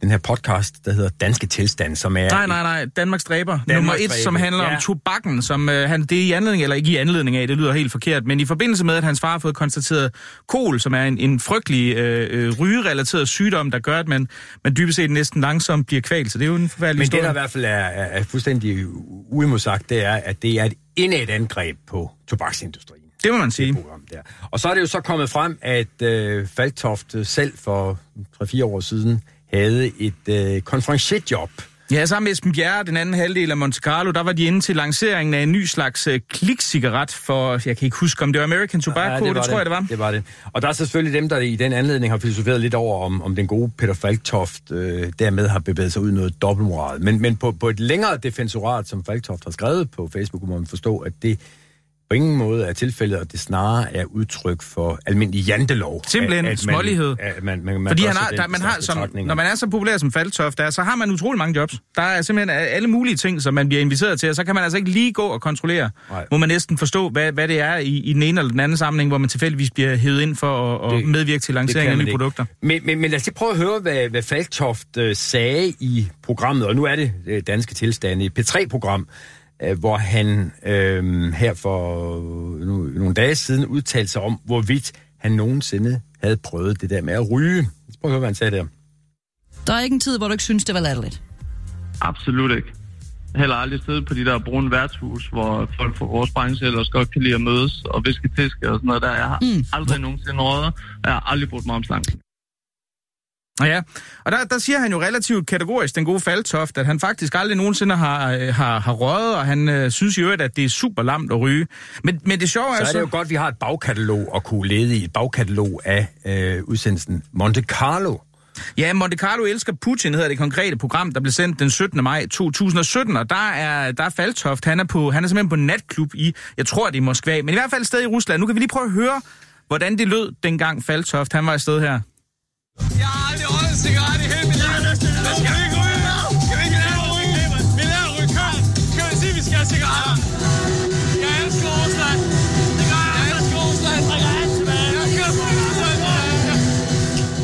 Speaker 3: den her podcast, der hedder Danske Tilstand, som er...
Speaker 2: Nej, nej, nej. Danmarks dræber.
Speaker 3: Danmarks
Speaker 2: Nummer et,
Speaker 3: dræber,
Speaker 2: som handler
Speaker 3: ja.
Speaker 2: om tobakken, som øh, han, det er i anledning, eller ikke i anledning af, det lyder helt forkert, men i forbindelse med, at hans far har fået konstateret kol, som er en, en frygtelig øh, øh, rygerelateret sygdom, der gør, at man, man dybest set næsten langsomt bliver kvalt. Så det er jo en forfærdelig
Speaker 3: Men det,
Speaker 2: historie.
Speaker 3: der i hvert fald er, er, er fuldstændig uimodsagt, det er, at det er et indet angreb på tobaksindustrien.
Speaker 2: Det må man sige.
Speaker 3: program der. Og så er det jo så kommet frem, at øh, Faltoft selv for 3-4 år siden havde et øh, konferencierjob.
Speaker 2: Ja, sammen med Esben Bjerre, den anden halvdel af Monte Carlo, der var de inde til lanceringen af en ny slags øh, klikcigaret for, jeg kan ikke huske, om det var American Tobacco, det, det tror jeg, det var.
Speaker 3: Det var det. Og der er selvfølgelig dem, der i den anledning har filosoferet lidt over, om, om den gode Peter Falktoft øh, dermed har bevæget sig ud i noget dobbeltmoral. Men, men på, på et længere defensorat, som Falktoft har skrevet på Facebook, må man forstå, at det på ingen måde er tilfældet, og det snarere er udtryk for almindelig jantelov.
Speaker 2: Simpelthen
Speaker 3: At- at
Speaker 2: smålighed.
Speaker 3: At man, man, man
Speaker 2: Fordi han har, der, man har som, når man er så populær som Faltoft, der, så har man utrolig mange jobs. Der er simpelthen alle mulige ting, som man bliver inviteret til, og så kan man altså ikke lige gå og kontrollere.
Speaker 3: Nej.
Speaker 2: Må man næsten forstå, hvad, hvad det er i, i den ene eller den anden sammenhæng, hvor man tilfældigvis bliver hævet ind for at, at
Speaker 3: Det-
Speaker 2: medvirke til lancering af nye
Speaker 3: ikke.
Speaker 2: produkter.
Speaker 3: Men, men, men lad os lige prøve at høre, hvad, hvad Falktoft øh, sagde i programmet, og nu er det øh, Danske Tilstande, et P3-program, øh, hvor han øh, her for nu, nogle dage siden udtalte sig om, hvorvidt han nogensinde havde prøvet det der med at ryge. Prøve at høre, hvad han sagde der.
Speaker 8: Der er ikke en tid, hvor du ikke synes, det var latterligt.
Speaker 9: Absolut ikke. Heller aldrig siddet på de der brune værtshus, hvor folk fra vores branche ellers godt kan lide at mødes og viske fiske og sådan noget der. Jeg har mm. aldrig nogensinde røget, og jeg har aldrig brugt mig om slangen.
Speaker 2: Ja, og der, der siger han jo relativt kategorisk, den gode Faltoft, at han faktisk aldrig nogensinde har, øh, har, har røget, og han øh, synes jo, at det er super lamt at ryge. Men, men det sjove er,
Speaker 3: Så er det jo godt, at vi har et bagkatalog at kunne lede i. Et bagkatalog af øh, udsendelsen Monte Carlo.
Speaker 2: Ja, Monte Carlo elsker Putin hedder det konkrete program, der blev sendt den 17. maj 2017, og der er, der er Faltoft, han er, på, han er simpelthen på natklub i, jeg tror det er Moskva, men i hvert fald et sted i Rusland. Nu kan vi lige prøve at høre, hvordan det lød dengang Faltoft, han var afsted her.
Speaker 10: Jeg har aldrig røget en cigaret i hele mit liv. Men skal vi ikke ryge? Skal vi ikke lære at ryge? Vi lærer at ryge kørt. Skal vi sige, at vi skal have cigaretter?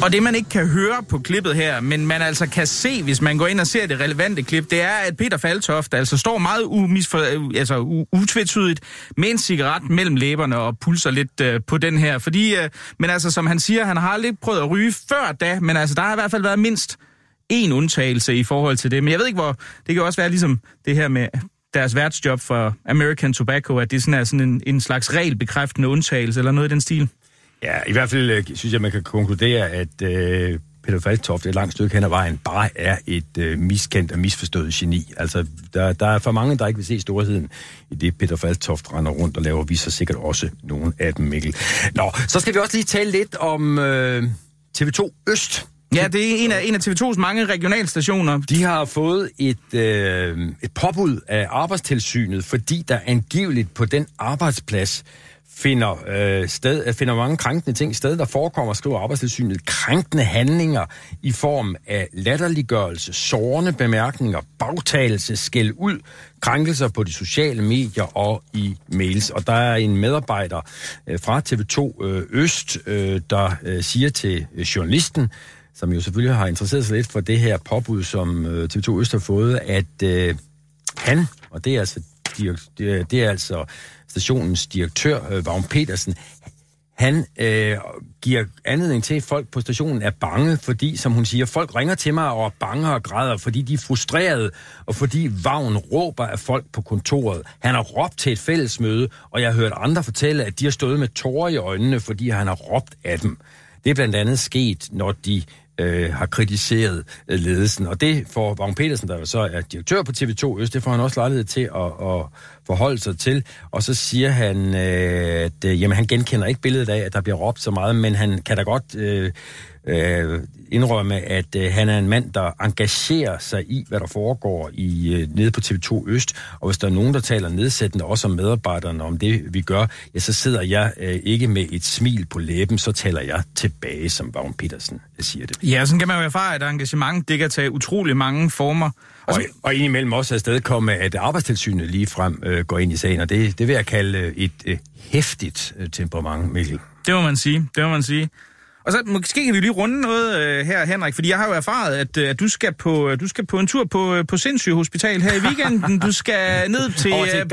Speaker 2: Og det man ikke kan høre på klippet her, men man altså kan se, hvis man går ind og ser det relevante klip, det er, at Peter Faltoft altså står meget umisfor, øh, altså, utvetydigt med en cigaret mellem læberne og pulser lidt øh, på den her. Fordi, øh, men altså som han siger, han har lidt prøvet at ryge før da, men altså der har i hvert fald været mindst en undtagelse i forhold til det. Men jeg ved ikke, hvor... Det kan også være ligesom det her med deres værtsjob for American Tobacco, at det sådan er sådan en, en slags regelbekræftende undtagelse, eller noget i den stil.
Speaker 3: Ja, i hvert fald øh, synes jeg, man kan konkludere, at øh, Peter Falktoft et langt stykke hen ad vejen bare er et øh, miskendt og misforstået geni. Altså, der, der er for mange, der ikke vil se storheden i det, Peter Falktoft render rundt og laver. Vi så sikkert også nogle af dem, Mikkel. Nå, så skal vi også lige tale lidt om øh, TV2 Øst.
Speaker 2: Ja, det er en af, en af TV2's mange regionalstationer.
Speaker 3: De har fået et, øh, et påbud af arbejdstilsynet, fordi der angiveligt på den arbejdsplads finder, øh, sted, øh, finder mange krænkende ting sted, der forekommer, skriver arbejdstilsynet, krænkende handlinger i form af latterliggørelse, sårende bemærkninger, bagtagelse, skæld ud, krænkelser på de sociale medier og i mails. Og der er en medarbejder øh, fra TV2 øh, Øst, øh, der øh, siger til øh, journalisten, som jo selvfølgelig har interesseret sig lidt for det her påbud, som øh, TV2 Øst har fået, at øh, han, og det er altså, de, det er altså stationens direktør, øh, Vagn Petersen, han øh, giver anledning til, at folk på stationen er bange, fordi, som hun siger, folk ringer til mig og er bange og græder, fordi de er frustrerede, og fordi Vagn råber af folk på kontoret. Han har råbt til et fællesmøde, og jeg har hørt andre fortælle, at de har stået med tårer i øjnene, fordi han har råbt af dem. Det er blandt andet sket, når de øh, har kritiseret øh, ledelsen. Og det får Vagn Petersen, der så er direktør på TV2 Øst, det får han også lejlighed til at, at forholde sig til. Og så siger han, øh, at øh, jamen, han genkender ikke billedet af, at der bliver råbt så meget, men han kan da godt øh, øh, indrømme, at øh, han er en mand, der engagerer sig i, hvad der foregår i øh, nede på TV2 Øst. Og hvis der er nogen, der taler nedsættende også om medarbejderne, om det vi gør, ja, så sidder jeg øh, ikke med et smil på læben, så taler jeg tilbage, som Vagn Petersen siger det.
Speaker 2: Ja, sådan kan man jo erfare, at engagement, det kan tage utrolig mange former.
Speaker 3: Og, og indimellem også afstedkomme, at arbejdstilsynet lige frem øh, går ind i sagen, og det, det vil jeg kalde øh, et øh, hæftigt øh, temperament, Mikkel.
Speaker 2: Det må man sige, det må man sige. Og så måske kan vi lige runde noget øh, her, Henrik, fordi jeg har jo erfaret, at, øh, at du, skal på, du skal på en tur på, øh, på Sindssyge Hospital her i *laughs* weekenden. Du skal ned til,
Speaker 3: til
Speaker 2: øh,
Speaker 3: et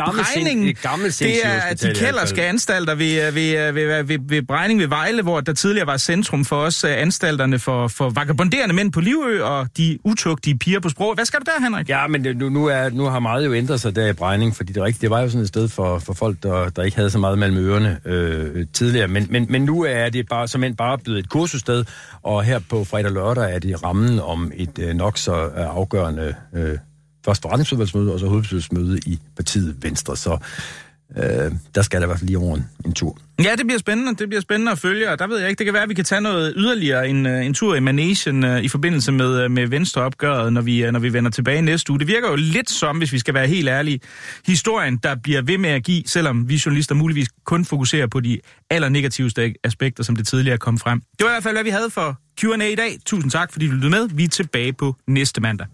Speaker 3: gammelt
Speaker 2: det er
Speaker 3: sindssygehospital
Speaker 2: de kælderske
Speaker 3: fald.
Speaker 2: anstalter ved, øh, ved, ved, ved, ved Bregning ved Vejle, hvor der tidligere var centrum for os øh, anstalterne for, for vagabonderende mænd på Livø og de utugtige piger på sprog. Hvad skal du der, Henrik?
Speaker 3: Ja, men nu, nu, er, nu har meget jo ændret sig der i Brejning, fordi det, er rigtigt, det var jo sådan et sted for, for folk, der, der ikke havde så meget mellem ørerne øh, tidligere. Men, men, men nu er det bare, som end bare blevet et kursussted, og her på fredag og lørdag er det rammen om et øh, nok så øh, afgørende øh, først forretningsudvalgsmøde, og så hovedbestyrelsesmøde i partiet Venstre. Så øh, der skal der i hvert fald lige over en, en tur.
Speaker 2: Ja, det bliver spændende. Det bliver spændende at følge, og der ved jeg ikke, det kan være, at vi kan tage noget yderligere en, øh, en tur i Manesien uh, øh, i forbindelse med, uh, med Venstreopgøret, når vi, uh, når vi vender tilbage næste uge. Det virker jo lidt som, hvis vi skal være helt ærlige, historien, der bliver ved med at give, selvom vi journalister muligvis kun fokuserer på de allernegativeste aspekter, som det tidligere kom frem. Det var i hvert fald, hvad vi havde for Q&A i dag. Tusind tak, fordi du lyttede med. Vi er tilbage på næste mandag.